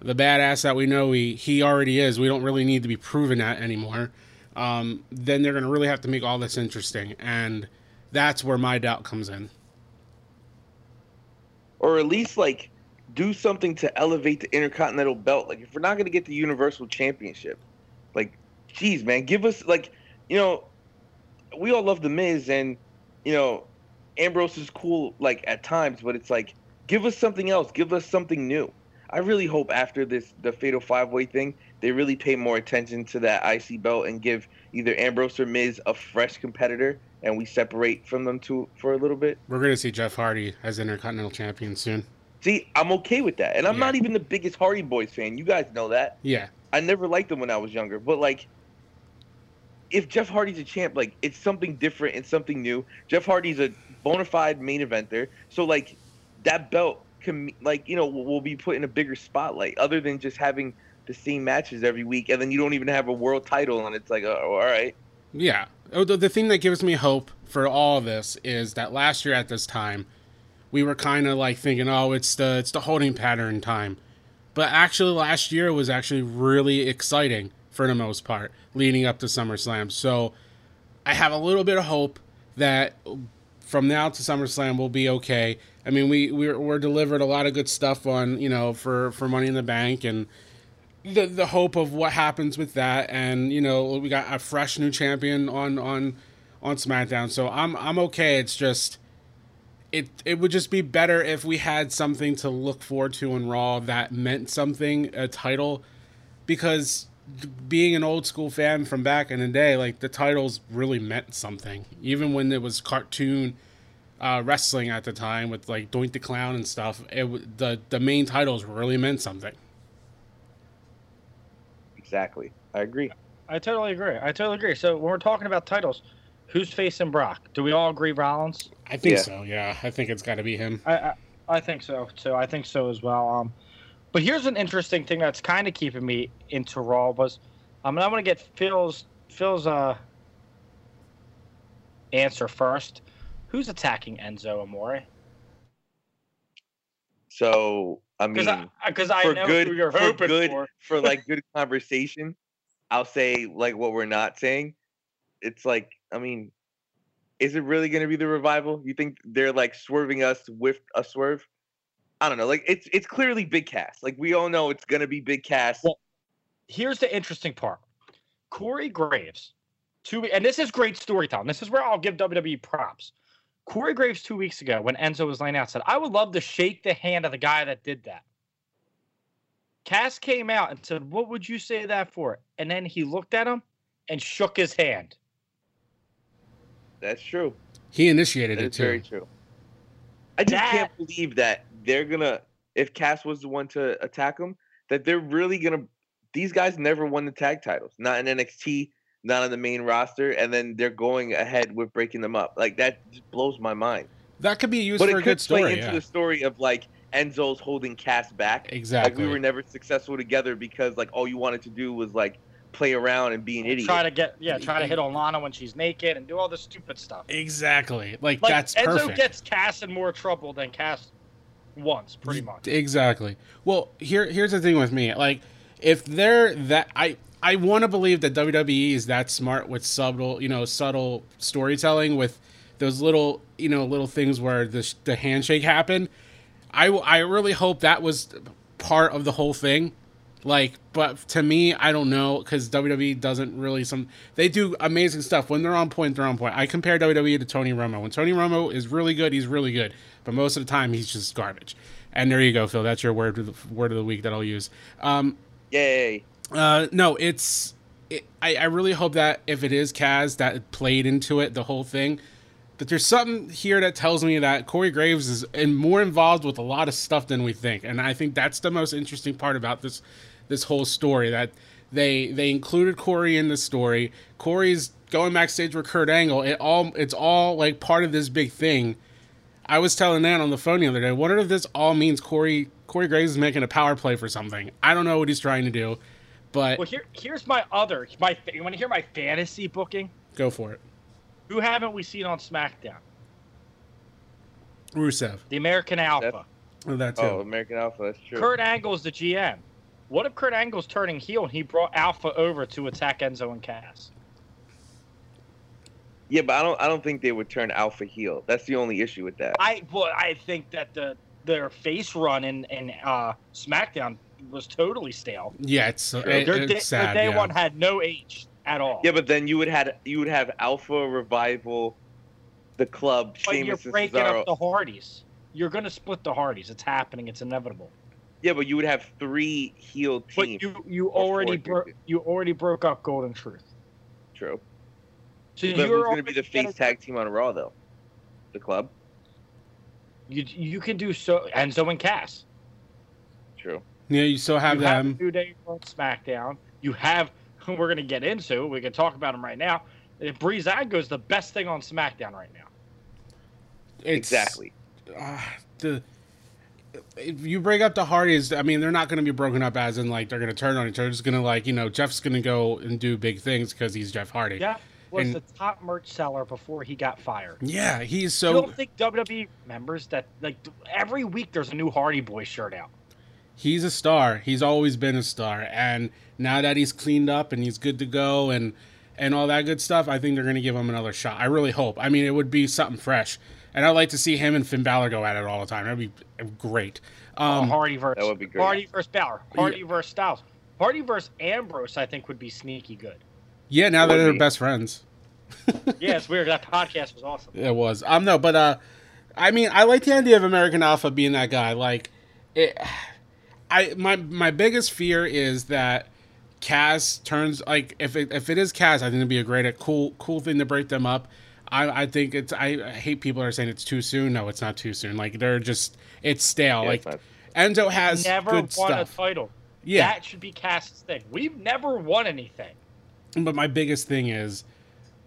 the badass that we know he he already is, we don't really need to be proven that anymore. Um, then they're gonna really have to make all this interesting, and that's where my doubt comes in. Or at least like do something to elevate the intercontinental belt. Like if we're not gonna get the Universal Championship, like, geez, man, give us like, you know, we all love the Miz, and you know, Ambrose is cool like at times, but it's like, give us something else, give us something new. I really hope after this the Fatal Five Way thing, they really pay more attention to that IC belt and give either Ambrose or Miz a fresh competitor, and we separate from them two for a little bit. We're gonna see Jeff Hardy as Intercontinental Champion soon. See, I'm okay with that. And I'm Yeah. not even the biggest Hardy Boys fan. You guys know that. Yeah, I never liked them when I was younger. But like if Jeff Hardy's a champ, like it's something different and something new. Jeff Hardy's a bona fide main eventer. So like that belt can like, you know, will, will be put in a bigger spotlight other than just having the same matches every week and then you don't even have a world title and it's like, oh, all right. Yeah. Oh, The, thing that gives me hope for all this is that last year at this time, we were kind of like thinking, oh, it's the it's the holding pattern time, but actually last year was actually really exciting for the most part, leading up to SummerSlam. So I have a little bit of hope that from now to SummerSlam we'll be okay. I mean, we we're, we're delivered a lot of good stuff on you know for for Money in the Bank and the the hope of what happens with that, and you know we got a fresh new champion on on on SmackDown. So I'm I'm okay. It's just it it would just be better if we had something to look forward to in Raw that meant something, a title, because being an old school fan from back in the day, like the titles really meant something, even when it was cartoon. Uh, wrestling at the time with like Doink the Clown and stuff, it the the main titles really meant something. Exactly. I agree. I totally agree. I totally agree. So when we're talking about titles, who's facing Brock? Do we all agree Rollins? I think Yeah. so. Yeah, I think it's got to be him. I, I I think so too. I think so as well. Um, but here's an interesting thing that's kind of keeping me into Raw was, um, and I want to get Phil's Phil's uh answer first. Who's attacking Enzo Amore? So I mean Because I I for know good who you're for hoping good for. for like good conversation i'll say like what we're not saying it's like i mean is it really going to be the revival you think they're like swerving us with a swerve i don't know like it's it's clearly Big Cass like we all know it's going to be Big Cass Well, Here's the interesting part. Corey Graves, two and this is great storytelling. This is where I'll give WWE props. Corey Graves two weeks ago when Enzo was laying out said, "I would love to shake the hand of the guy that did that." Cass came out and said, "What would you say that for?" And then he looked at him and shook his hand. that's true He initiated it that's too. very true i just That- can't believe that they're gonna if cass was the one to attack him that they're really gonna these guys never won the tag titles not in nxt not on the main roster, and then they're going ahead with breaking them up. Like that just blows my mind. That could be used But for it a could good play into Yeah. the story of like Enzo's holding Cass back. Like Exactly. we were never successful together because like all you wanted to do was like play around and be an idiot. Try to get yeah, try to hit on Lana when she's naked and do all this stupid stuff. Exactly. Like, Like that's Enzo perfect. gets Cass in more trouble than Cass once, pretty much. Exactly. Well, here here's the thing with me. Like, if they're that, I I want to believe that WWE is that smart with subtle, you know, subtle storytelling with those little, you know, little things where the the handshake happened. I I really hope that was part of the whole thing. Like, but to me, I don't know because WWE doesn't really some. They do amazing stuff when they're on point. They're on point. I compare WWE to Tony Romo. When Tony Romo is really good, he's really good. But most of the time, he's just garbage. And there you go, Phil. That's your word of the, word of the week that I'll use. Um, Yay. Uh, no, it's. It, I, I really hope that if it is Cass that played into it, the whole thing, that there's something here that tells me that Corey Graves is and more involved with a lot of stuff than we think, and I think that's the most interesting part about this this whole story that they they included Corey in the story. Corey's going backstage with Kurt Angle. It all it's all like part of this big thing. I was telling Nan on the phone the other day. What if this all means Corey Corey Graves is making a power play for something? I don't know what he's trying to do, but Well, here here's my other my. You want to hear my fantasy booking? Go for it. Who haven't we seen on SmackDown? Rusev. The American Alpha. Oh, that too. Oh, American Alpha. That's true. Kurt Angle's the GM. What if Kurt Angle's turning heel and he brought Alpha over to attack Enzo and Cass? Yeah, but I don't. I don't think they would turn Alpha heel. That's the only issue with that. I well, I think that the their face run in in uh, SmackDown was totally stale. yeah, it's, uh, it- Their, it's day, sad. their day yeah. one had no H at all. Yeah, but then you would had you would have Alpha Revival, the club, but you're Sheamus and breaking Cesaro. up the Hardys. You're gonna split the Hardys. It's happening. It's inevitable. Yeah, but you would have three heel But you you already broke you already broke up Golden Truth. True. So But you're who's going to be the face tag team on Raw though? The club. You you can do so Enzo and Cass. True. Yeah, you still have you them. have New Day on SmackDown. You have who we're gonna get into. We can talk about him right now. Breezango is the best thing on SmackDown right now. It's- exactly. uh, the if you break up the Hardys, I mean, they're not going to be broken up as in like they're going to turn on each other. They're just going to like you know Jeff's going to go and do big things because he's Jeff Hardy. Jeff was And- the top merch seller before he got fired. Yeah, he's you so don't think WWE members that like every week there's a new Hardy Boy shirt out? He's a star. He's always been a star, and now that he's cleaned up and he's good to go and and all that good stuff, I think they're going to give him another shot. I really hope. I mean, it would be something fresh, and I'd like to see him and Finn Balor go at it all the time. That'd be great. Oh, Um, Hardy versus that would be great. Hardy versus Balor. Hardy versus Styles. Hardy versus Ambrose, I think, would be sneaky good. yeah, now that they're be. best friends. Yeah, it's weird. That podcast was awesome. It was. Um no, but uh I mean I like the idea of American Alpha being that guy. Like it I my my biggest fear is that Cass turns like if it if it is Cass, I think it'd be a great a cool cool thing to break them up. I, I think it's I, I hate people are saying it's too soon. No, it's not too soon. Like they're just it's stale. Yeah, like it's Enzo has Never good won stuff. a title. Yeah. That should be Cass's thing. We've never won anything. But my biggest thing is,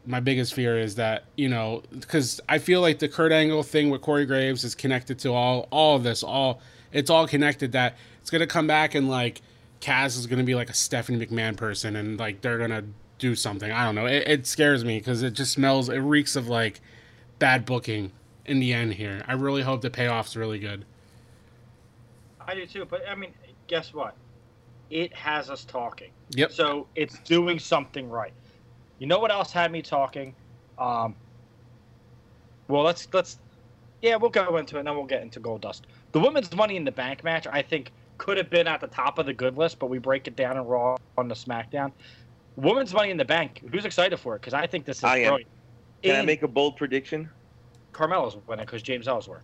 my biggest fear is that you know, because I feel like the Kurt Angle thing with Corey Graves is connected to all all of this. All it's all connected. That it's gonna come back and like Cass is gonna be like a Stephanie McMahon person, and like they're gonna do something. I don't know. It, it scares me because it just smells. It reeks of like bad booking in the end here. I really hope the payoff's really good. I do too. But I mean, guess what? It has us talking. Yep. So it's doing something right. You know what else had me talking? Um, well, let's let's yeah, we'll go into it and then we'll get into Goldust. The women's Money in the Bank match, I think, could have been at the top of the good list, but we break it down in Raw on the SmackDown. Women's Money in the Bank. Who's excited for it? Because I think this is I am. brilliant. Can I make a bold prediction? Carmella's winning because James Ellsworth.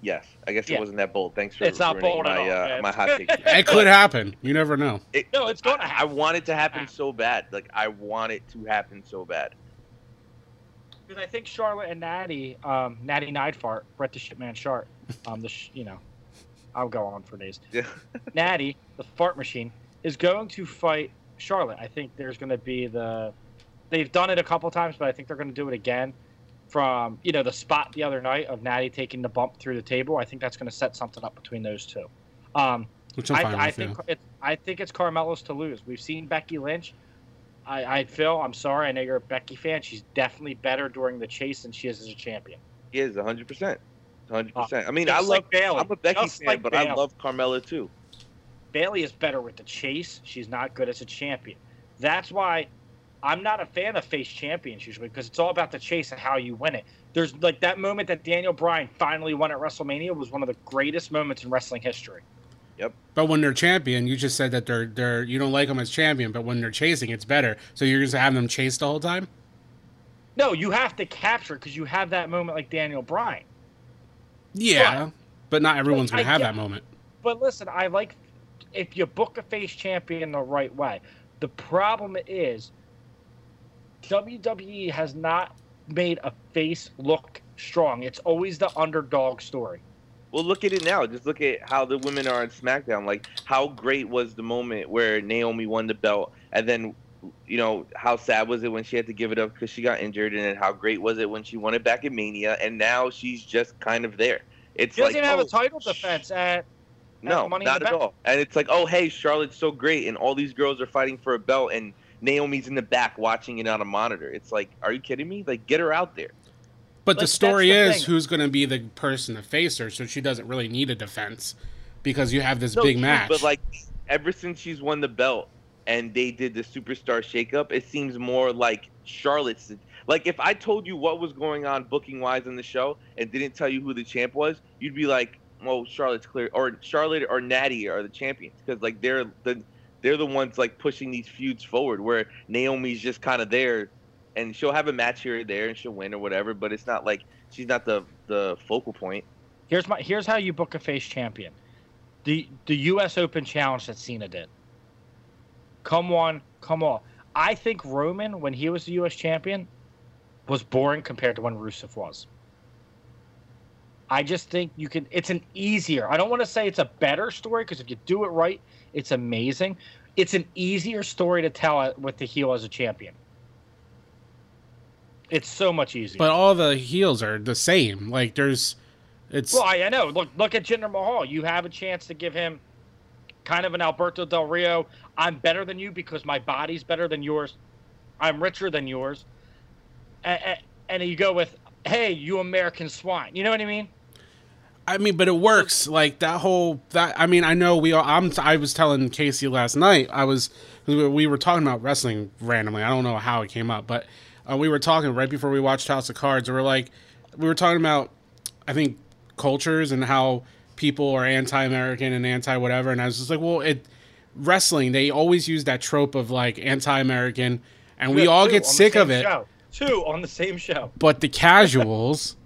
Yes. I guess Yeah. it wasn't that bold. Thanks for It's not ruining bold at my all, uh, my hot take. It could happen. You never know. It- No, it's gonna I, I want it to happen so bad. Like I want it to happen so bad. Because I think Charlotte and Natty, um, Natty Neidfart, Brett the Shitman Sharp, um, the sh- you know, I'll go on for days. Yeah. Natty, the fart machine, is going to fight Charlotte. I think there's going to be the. They've done it a couple times, but I think they're going to do it again. From you know the spot the other night of Natty taking the bump through the table, I think that's going to set something up between those two. Um, Which I'm fine I, I with. think yeah. it's I think it's Carmella's to lose. We've seen Becky Lynch. I, I Phil, I'm sorry. I know you're a Becky fan. She's definitely better during the chase than she is as a champion. He is 100. percent 100. percent I mean, just I love. like Bayley. I'm a Becky Just fan, like but I love Carmella too. Bayley is better with the chase. She's not good as a champion. That's why I'm not a fan of face champions usually because it's all about the chase and how you win it. There's like that moment that Daniel Bryan finally won at WrestleMania was one of the greatest moments in wrestling history. Yep. But when they're champion, you just said that they're they're you don't like them as champion, but when they're chasing, it's better. So you're just having them chase the whole time. No, you have to capture because you have that moment like Daniel Bryan. Yeah, but not everyone's gonna have get- that moment. But listen, I like if you book a face champion the right way. The problem is WWE has not made a face look strong. It's always the underdog story. Well, look at it now. Just look at how the women are on SmackDown. Like, how great was the moment where Naomi won the belt, and then, you know, how sad was it when she had to give it up because she got injured, and then how great was it when she won it back at Mania, and now she's just kind of there. It's She doesn't like even have oh, a title defense at No, Money in not the at Bank. all. And it's like, oh, hey, Charlotte's so great, and all these girls are fighting for a belt, and Naomi's in the back watching it on a monitor. It's like, are you kidding me? Like, get her out there. But Like, the story the is thing. who's going to be the person to face her, so she doesn't really need a defense because you have this No, big true, match. But like, ever since she's won the belt and they did the superstar shakeup, it seems more like Charlotte's. Like, if I told you what was going on booking wise in the show and didn't tell you who the champ was, you'd be like, "Well, Charlotte's clear," or Charlotte or Natty are the champions because like they're the they're the ones like pushing these feuds forward. Where Naomi's just kind of there, and she'll have a match here or there and she'll win or whatever, but it's not like she's not the the focal point. Here's my here's how you book a face champion. The the US Open challenge that Cena did. Come on, come on. I think Roman, when he was the US champion, was boring compared to when Rusev was. I just think you can it's an easier. I don't want to say it's a better story because if you do it right, it's amazing. It's an easier story to tell with the heel as a champion. It's so much easier. but all the heels are the same. Like there's, it's Well, I, I know. Look, look at Jinder Mahal. You have a chance to give him kind of an Alberto Del Rio. I'm better than you because my body's better than yours. I'm richer than yours. And, and you go with, hey, you American swine. You know what I mean? I mean, but it works. Like that whole that. I mean, I know we. All, I'm. I was telling Casey last night. I was. We were, talking about wrestling randomly. I don't know how it came up, but uh, we were talking right before we watched House of Cards. We were like, we were talking about, I think, cultures and how people are anti-American and anti-whatever. And I was just like, well, it wrestling. They always use that trope of like anti-American, and we all get sick of it. Show. Two on the same show. but the casuals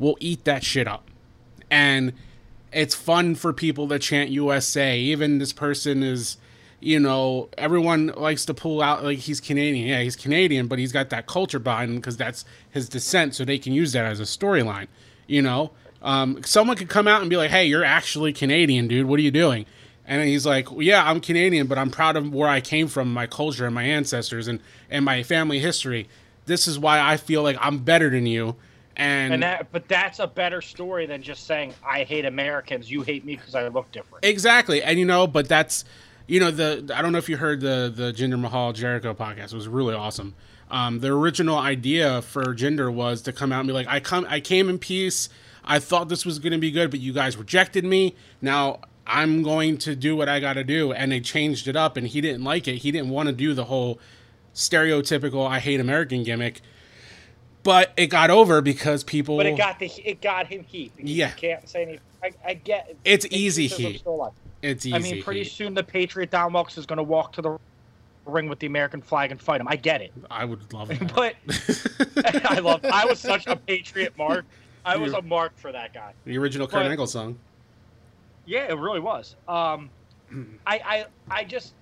will eat that shit up. And it's fun for people to chant USA. Even this person is, you know, everyone likes to pull out like he's Canadian. Yeah, he's Canadian, but he's got that culture behind him because that's his descent, so they can use that as a storyline. You know, um, someone could come out and be like, "Hey, you're actually Canadian, dude. What are you doing?" And he's like, "Yeah, I'm Canadian, but I'm proud of where I came from, my culture, and my ancestors, and and my family history. This is why I feel like I'm better than you." And, And that, but that's a better story than just saying I hate Americans. You hate me because I look different. Exactly, and you know, but that's you know the I don't know if you heard the the Jinder Mahal Jericho podcast. It was really awesome. Um, the original idea for Jinder was to come out and be like, I come, I came in peace. I thought this was going to be good, but you guys rejected me. Now I'm going to do what I got to do, and they changed it up, and he didn't like it. He didn't want to do the whole stereotypical "I hate American" gimmick. But it got over because people. But it got the it got him heat. Yeah. can't say anything. I, I get It's the easy heat. it's easy. I mean, pretty Heat. soon the Patriot Don Wilkes is going to walk to the ring with the American flag and fight him. I get it, I would love it, but I love. I was such a Patriot mark. I was a mark for that guy. the original Kurt Angle song. Yeah, it really was. Um, I, I, I just,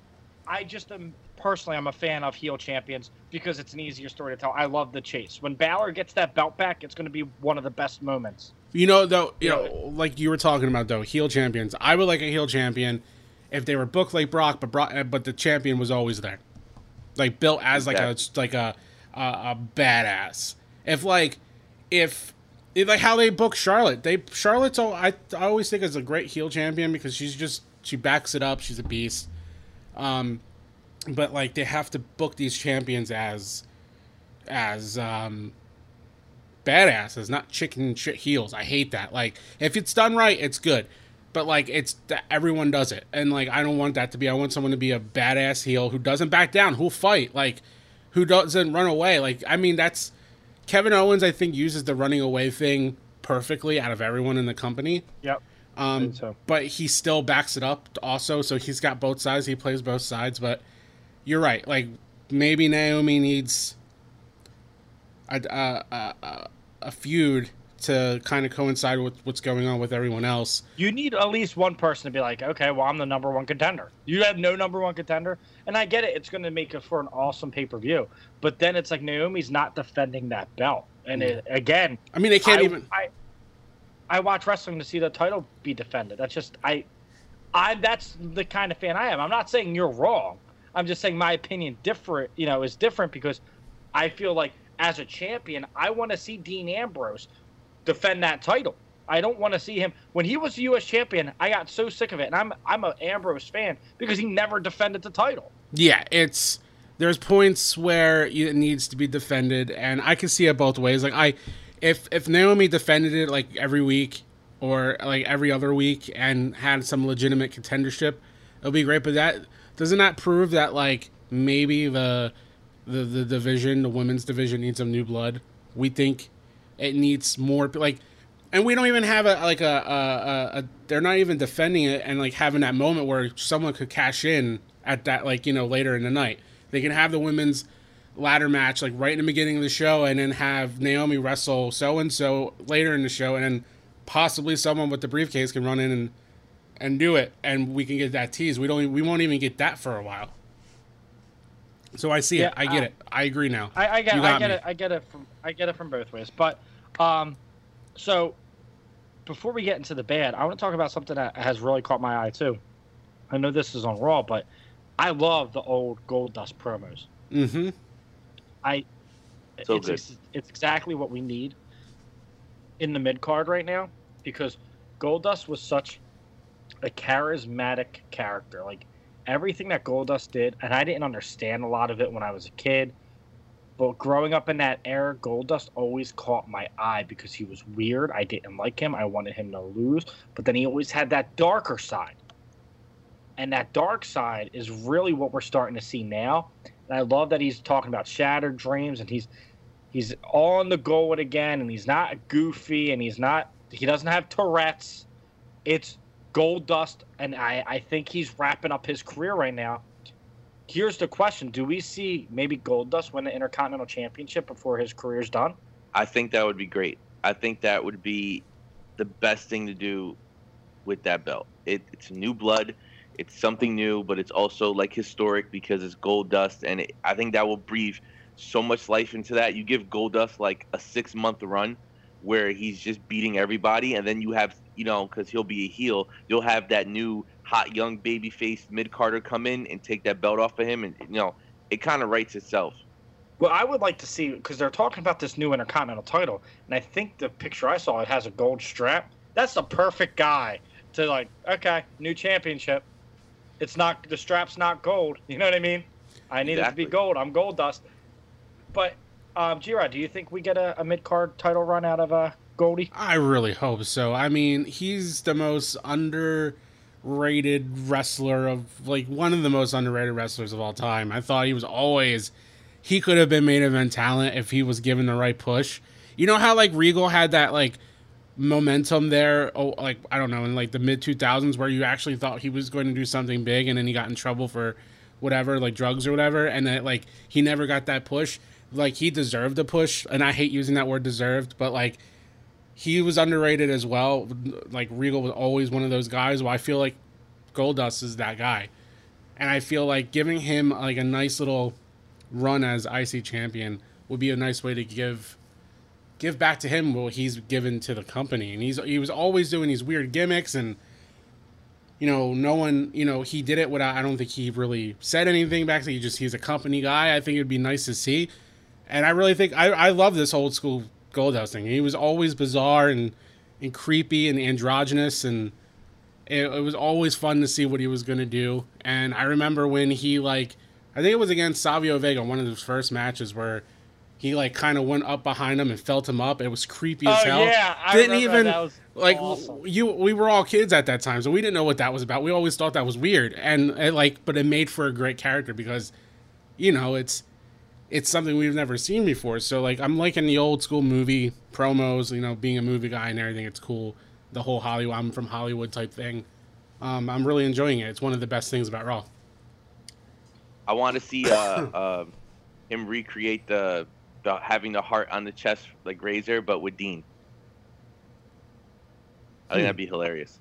I just am personally, I'm a fan of heel champions because it's an easier story to tell. I love the chase. When Balor gets that belt back, it's going to be one of the best moments. You know, though, you know, like you were talking about, though, heel champions. I would like a heel champion if they were booked like Brock, but Brock, uh, but the champion was always there, like built as like a like a, a a badass. If like if if, like how they book Charlotte, they Charlotte's. al- I I always think is a great heel champion because she's just she backs it up. She's a beast. Um, but like they have to book these champions as as um badasses, not chicken shit heels. I hate that. Like if it's done right, it's good. But like it's everyone does it, and like I don't want that to be. I want someone to be a badass heel who doesn't back down, who'll fight, like who doesn't run away. Like I mean, that's Kevin Owens. I think uses the running away thing perfectly out of everyone in the company. Yep. Um, so. but he still backs it up also, so he's got both sides. He plays both sides, but you're right. Like maybe Naomi needs a a, a, a- a feud to kind of coincide with what's going on with everyone else. You need at least one person to be like, okay, well, I'm the number one contender. You have no number one contender, and I get it. It's going to make it for an awesome pay per view, but then it's like Naomi's not defending that belt, and it, again, I mean, they can't I, even. I, I watch wrestling to see the title be defended. That's just I, I. That's the kind of fan I am. I'm not saying you're wrong. I'm just saying my opinion different. You know, is different because I feel like as a champion, I want to see Dean Ambrose defend that title. I don't want to see him when he was the U.S. champion. I got so sick of it, and I'm I'm an Ambrose fan because he never defended the title. Yeah, it's there's points where it needs to be defended, and I can see it both ways. Like I, if if Naomi defended it like every week or like every other week and had some legitimate contendership, it would be great. But that doesn't that prove that like maybe the the the division, the women's division, needs some new blood. We think it needs more like, and we don't even have a like a, a, a, a they're not even defending it and like having that moment where someone could cash in at that like you know later in the night. They can have the women's ladder match like right in the beginning of the show, and then have Naomi wrestle so and so later in the show, and then possibly someone with the briefcase can run in and and do it, and we can get that tease. We don't. We won't even get that for a while. So I see Yeah, it. I get uh, it. I agree now. I, I get, I get it. I get it from, I get it from both ways. But, um, so before we get into the bad, I want to talk about something that has really caught my eye too. I know this is on Raw, but I love the old Goldust promos. Mm-hmm. I, So it's, good. ex- it's exactly what we need in the mid card right now because Goldust was such a charismatic character. Like everything that Goldust did, and I didn't understand a lot of it when I was a kid. But growing up in that era, Goldust always caught my eye because he was weird. I didn't like him. I wanted him to lose. But then he always had that darker side. And that dark side is really what we're starting to see now. And I love that he's talking about shattered dreams and he's he's on the goal again and he's not goofy and he's not he doesn't have Tourette's. It's Goldust and I, I think he's wrapping up his career right now. Here's the question. Do we see maybe Goldust win the Intercontinental Championship before his career's done? I think that would be great. I think that would be the best thing to do with that belt. It, it's new blood. It's something new, but it's also like historic because it's Goldust, and it, I think that will breathe so much life into that. You give Goldust like a six month run where he's just beating everybody, and then you have you know because he'll be a heel, you'll have that new hot young baby faced mid Carter come in and take that belt off of him, and you know it kind of writes itself. Well, I would like to see because they're talking about this new Intercontinental title, and I think the picture I saw it has a gold strap. That's the perfect guy to like. Okay, new championship. It's not the strap's not gold. You know what I mean? I need it to be gold. I'm Goldust. But um, G-Rod, do you think we get a, a mid card title run out of uh, Goldie? I really hope so. I mean, he's the most underrated wrestler of like one of the most underrated wrestlers of all time. I thought he was always he could have been main event talent if he was given the right push. You know how like Regal had that like momentum there oh like I don't know in like the mid 2000s where you actually thought he was going to do something big and then he got in trouble for whatever like drugs or whatever and then like he never got that push like he deserved a push and I hate using that word deserved but like he was underrated as well. Like Regal was always one of those guys. Well, I feel like Goldust is that guy, and I feel like giving him like a nice little run as IC champion would be a nice way to give give back to him what he's given to the company. And he's he was always doing these weird gimmicks and. You know, no one. You know, he did it without. I don't think he really said anything back. He just he's a company guy. I think it'd be nice to see, and I really think I I love this old school Goldust thing. He was always bizarre and and creepy and androgynous, and it, it was always fun to see what he was going to do. And I remember when he like, I think it was against Savio Vega, one of his first matches where he like kind of went up behind him and felt him up. It was creepy as oh, hell. Oh, I didn't even that was like awesome. you. We were all kids at that time, so we didn't know what that was about. We always thought that was weird, and it, like, but it made for a great character because, you know, it's it's something we've never seen before. So like I'm liking the old school movie promos, you know, being a movie guy and everything. It's cool. The whole Hollywood I'm from Hollywood type thing. Um, I'm really enjoying it. It's one of the best things about Raw. I want to see uh, uh, him recreate the, the having the heart on the chest like Razor, but with Dean. I think Hmm. that'd be hilarious.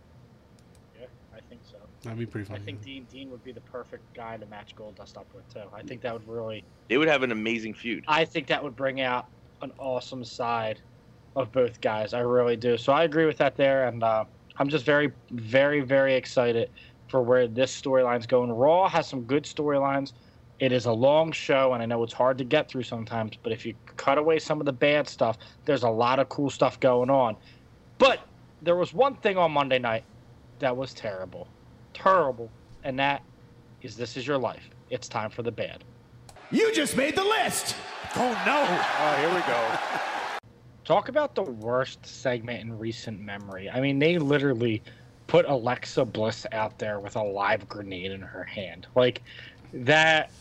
Yeah, I think so. That'd be pretty I think Dean Dean would be the perfect guy to match Goldust up with too. I think that would really. They would have an amazing feud. I think that would bring out an awesome side of both guys. I really do. So I agree with that there, and uh, I'm just very, very, very excited for where this storyline's going. Raw has some good storylines. It is a long show, and I know it's hard to get through sometimes. But if you cut away some of the bad stuff, there's a lot of cool stuff going on. But there was one thing on Monday night that was terrible, terrible, and that is "This Is Your Life." It's time for the bad. You just made the list. Oh no. Oh, here we go. Talk about the worst segment in recent memory. I mean, they literally put Alexa Bliss out there with a live grenade in her hand. Like that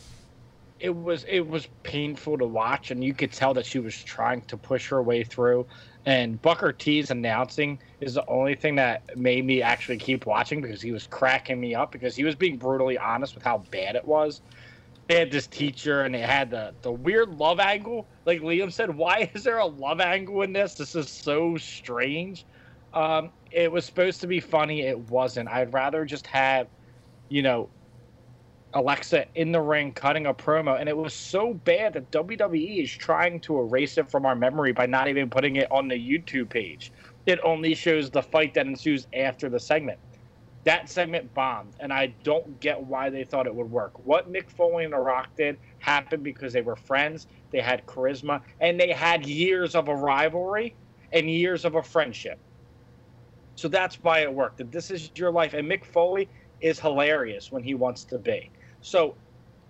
it was it was painful to watch and you could tell that she was trying to push her way through and Booker T's announcing is the only thing that made me actually keep watching because he was cracking me up because he was being brutally honest with how bad it was. They had this teacher and they had the, the weird love angle. Like Liam said, why is there a love angle in this? This is so strange. Um, it was supposed to be funny. It wasn't. I'd rather just have, you know, Alexa in the ring cutting a promo, and it was so bad that WWE is trying to erase it from our memory by not even putting it on the YouTube page. It only shows the fight that ensues after the segment. That segment bombed, and I don't get why they thought it would work. What Mick Foley and The Rock did happened because they were friends, they had charisma, and they had years of a rivalry and years of a friendship. So that's why it worked. This is your life, and Mick Foley is hilarious when he wants to be. So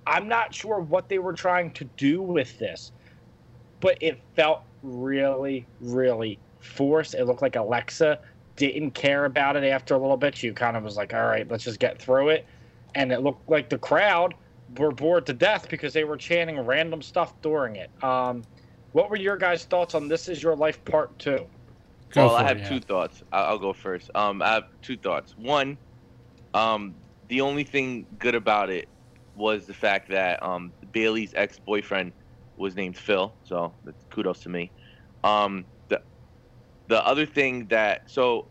I'm not sure what they were trying to do with this, but it felt really, really forced. It looked like Alexa didn't care about it after a little bit. She kind of was like, all right, let's just get through it. And it looked like the crowd were bored to death because they were chanting random stuff during it. Um, what were your guys' thoughts on This Is Your Life Part 2? Go well, I have it, yeah. two thoughts. I'll, I'll, go first. Um, I have two thoughts. One, um, the only thing good about it was the fact that um, Bayley's ex boyfriend was named Phil, so kudos to me. Um, the the other thing that so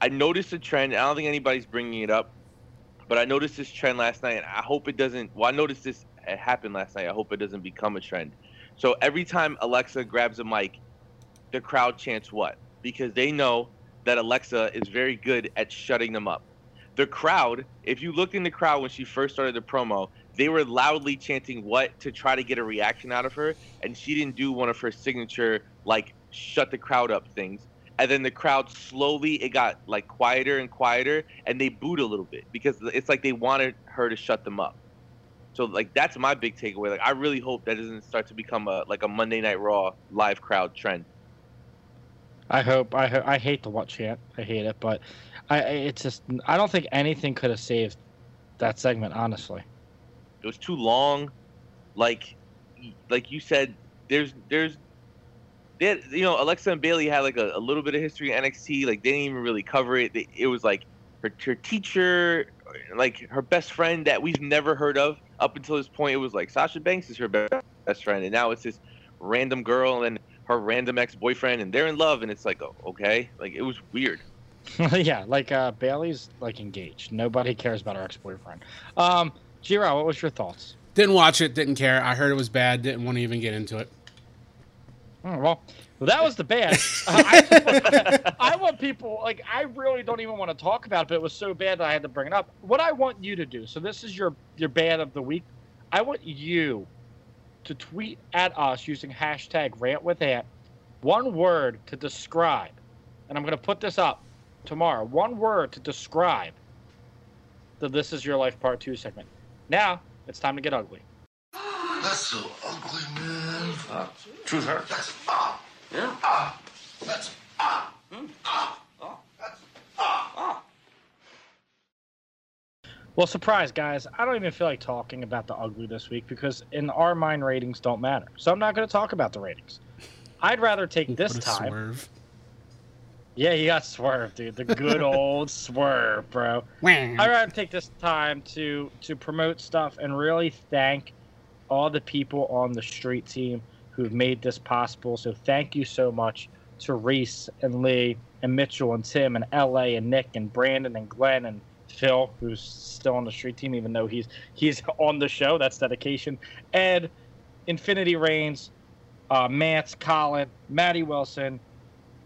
I noticed a trend. I don't think anybody's bringing it up, but I noticed this trend last night, and I hope it doesn't. Well, I noticed this happened last night. I hope it doesn't become a trend. So every time Alexa grabs a mic, the crowd chants what? Because they know that Alexa is very good at shutting them up. The crowd, if you looked in the crowd when she first started the promo, they were loudly chanting what to try to get a reaction out of her, and she didn't do one of her signature like shut the crowd up things. And then the crowd slowly it got like quieter and quieter, and they booed a little bit because it's like they wanted her to shut them up. So like that's my big takeaway. Like I really hope that doesn't start to become a like a Monday Night Raw live crowd trend. I hope. I ho- I hate the watch chant. I hate it, but I it's just I don't think anything could have saved that segment. Honestly. It was too long. Like, like you said, there's there's, they you know, Alexa and Bayley had like a, a, little bit of history in NXT. Like they didn't even really cover it. They, it was like her, her teacher, like her best friend that we've never heard of up until this point. It was like Sasha Banks is her best friend, and now it's this random girl and her random ex boyfriend, and they're in love, and it's like, oh, okay, like it was weird. yeah, like uh, Bayley's like engaged. Nobody cares about her ex boyfriend. Um, G-Rod, what was your thoughts? Didn't watch it. Didn't care. I heard it was bad. Didn't want to even get into it. Oh, well, well, that was the bad. Uh, I, I, want people like I really don't even want to talk about it, but it was so bad that I had to bring it up. What I want you to do. So this is your your bad of the week. I want you to tweet at us using hashtag rant with ant one word to describe, and I'm going to put this up tomorrow. One word to describe the This Is Your Life Part Two segment. Now it's time to get ugly. That's so ugly, man. Uh, truth hurts. That's ah. Yeah. Ah. That's ah. Mm. Ah. Oh. That's ah. Ah. Well, surprise, guys. I don't even feel like talking about the ugly this week because in our mind, ratings don't matter. So I'm not going to talk about the ratings. I'd rather take this time. Swerve. Yeah, you got swerve, dude. The good old swerve, bro. I'd rather take this time to to promote stuff and really thank all the people on the street team who've made this possible. So thank you so much to Reese and Lee and Mitchell and Tim and LA and Nick and Brandon and Glenn and Phil, who's still on the street team, even though he's he's on the show. That's dedication. Ed, Infinity Reigns, uh, Mance, Colin, Maddie Wilson,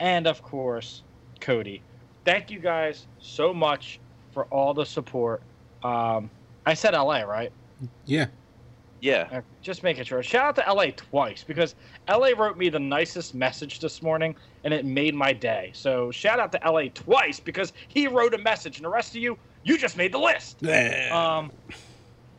and of course Cody. Thank you guys so much for all the support. Um, I said LA, right? Yeah. Yeah. Just making sure. Shout out to LA twice because LA wrote me the nicest message this morning and it made my day. So shout out to LA twice because he wrote a message and the rest of you, you just made the list. um,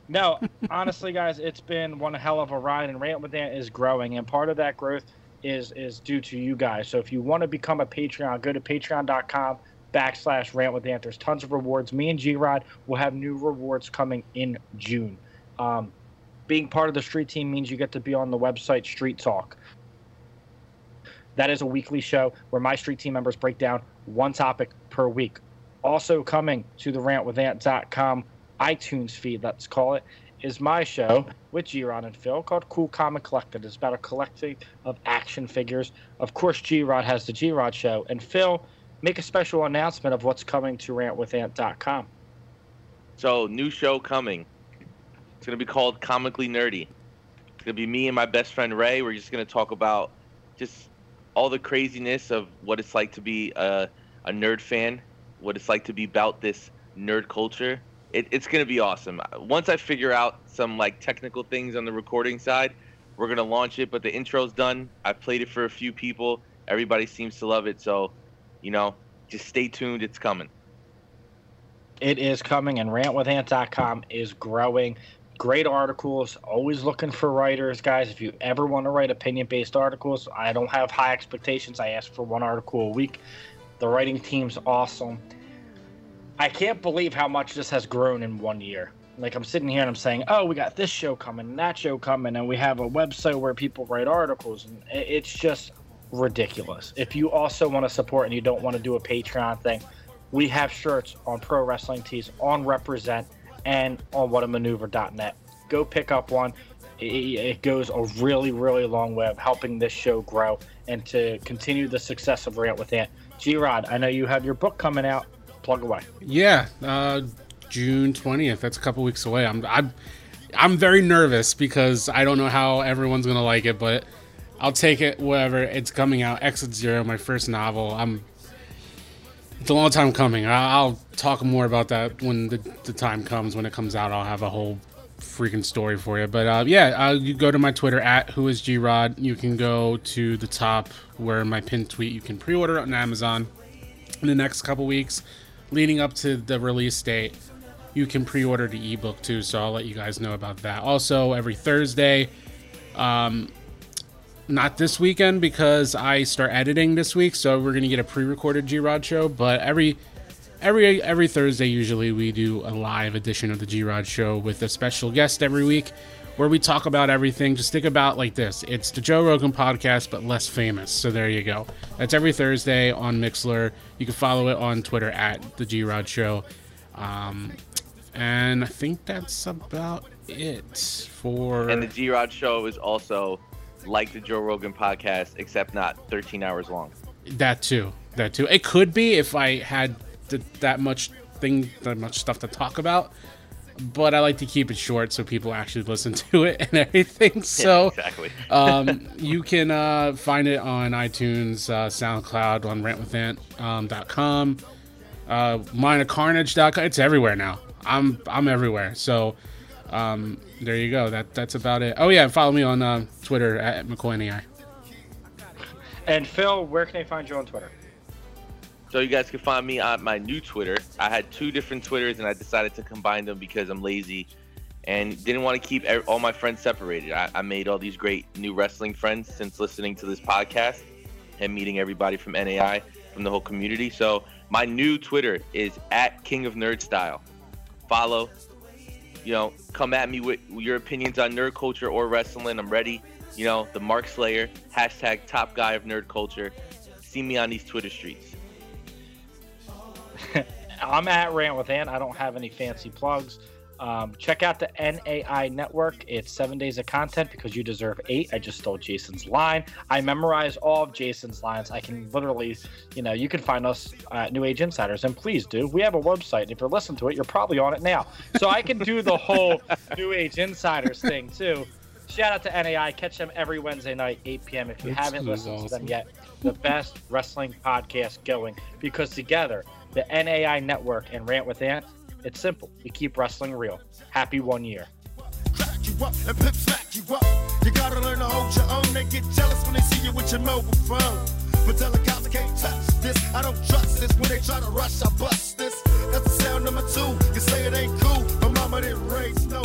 No, honestly, guys, it's been one hell of a ride, and Rant with Ant is growing, and part of that growth is is due to you guys. So if you want to become a Patreon, go to patreon.com backslash rant with Ant. There's tons of rewards. Me and G Rod will have new rewards coming in June. Um, being part of the street team means you get to be on the website Street Talk. That is a weekly show where my street team members break down one topic per week. Also coming to the rantwithant.com iTunes feed, let's call it, is my show with G-Rod and Phil called Cool Comic Collected. It's about a collecting of action figures. Of course, G-Rod has the G-Rod show. And Phil, make a special announcement of what's coming to rantwithant.com. So, new show coming. It's going to be called Comically Nerdy. It's going to be me and my best friend Ray. We're just going to talk about just all the craziness of what it's like to be a, a nerd fan, what it's like to be about this nerd culture. It, it's going to be awesome. Once I figure out some like technical things on the recording side, we're going to launch it. But the intro's done. I've played it for a few people. Everybody seems to love it. So, you know, just stay tuned. It's coming. It is coming, and rantwithant.com is growing. Great articles. Always looking for writers, guys. If you ever want to write opinion based articles, I don't have high expectations. I ask for one article a week. The writing team's awesome. I can't believe how much this has grown in one year. Like I'm sitting here and I'm saying, "Oh, we got this show coming, and that show coming, and we have a website where people write articles, and it's just ridiculous." If you also want to support and you don't want to do a Patreon thing, we have shirts on Pro Wrestling Tees, on Represent, and on whatamaneuver.net. Go pick up one. It goes a really, really long way of helping this show grow and to continue the success of Rant with Ant. G Rod, I know you have your book coming out. Plug away. Yeah, uh, June twentieth. That's a couple weeks away. I'm, I'm, I'm very nervous because I don't know how everyone's gonna like it, but I'll take it. Whatever. It's coming out. Exit Zero, my first novel. I'm it's a long time coming. I'll talk more about that when the, the time comes. When it comes out, I'll have a whole freaking story for you. But uh, yeah, uh, you go to my Twitter at who is Grod. You can go to the top where my pinned tweet. You can pre-order on Amazon in the next couple weeks, leading up to the release date. You can pre-order the ebook too, so I'll let you guys know about that. Also, every Thursday, um, not this weekend because I start editing this week, so we're gonna get a pre-recorded G Rod show. But every every every Thursday, usually we do a live edition of the G Rod show with a special guest every week, where we talk about everything. Just think about like this: it's the Joe Rogan podcast, but less famous. So there you go. That's every Thursday on Mixlr. You can follow it on Twitter at the G Rod Show. Um, and I think that's about it for. And the G Rod show is also like the Joe Rogan podcast, except not 13 hours long. That too. That too. It could be if I had th- that much thing, that much stuff to talk about. But I like to keep it short so people actually listen to it and everything. So Yeah, exactly. um, you can uh, find it on iTunes, uh, SoundCloud, on rantwithant.com, uh, mineofcarnage.com. It's everywhere now. I'm I'm everywhere. So um, there you go. That that's about it. Oh yeah, follow me on uh, Twitter at McCoyNEI. And Phil, where can they find you on Twitter? So you guys can find me on my new Twitter. I had two different Twitters, and I decided to combine them because I'm lazy and didn't want to keep all my friends separated. I, I made all these great new wrestling friends since listening to this podcast and meeting everybody from NAI, from the whole community. So my new Twitter is at King of Nerd Style. Follow, you know, come at me with your opinions on nerd culture or wrestling. I'm ready. You know, the Mark Slayer, hashtag top guy of nerd culture. See me on these Twitter streets. I'm at Rant with Ant. I don't have any fancy plugs. Um, check out the NAI network. It's seven days of content because you deserve eight. I just stole Jason's line. I memorize all of Jason's lines. I can literally, you know, you can find us at New Age Insiders, and please do. We have a website. If you're listening to it, you're probably on it now. So I can do the whole New Age Insiders thing too. Shout out to NAI. Catch them every Wednesday night, 8 p.m. If you That's haven't listened to them yet, the best wrestling podcast going because together, the NAI network and Rant with Ant, it's simple. We keep wrestling real. Happy one year. But I can't touch this. I don't trust this. When they try to rush, I bust this. That's the sound number two. You say it ain't cool, but mama didn't raise no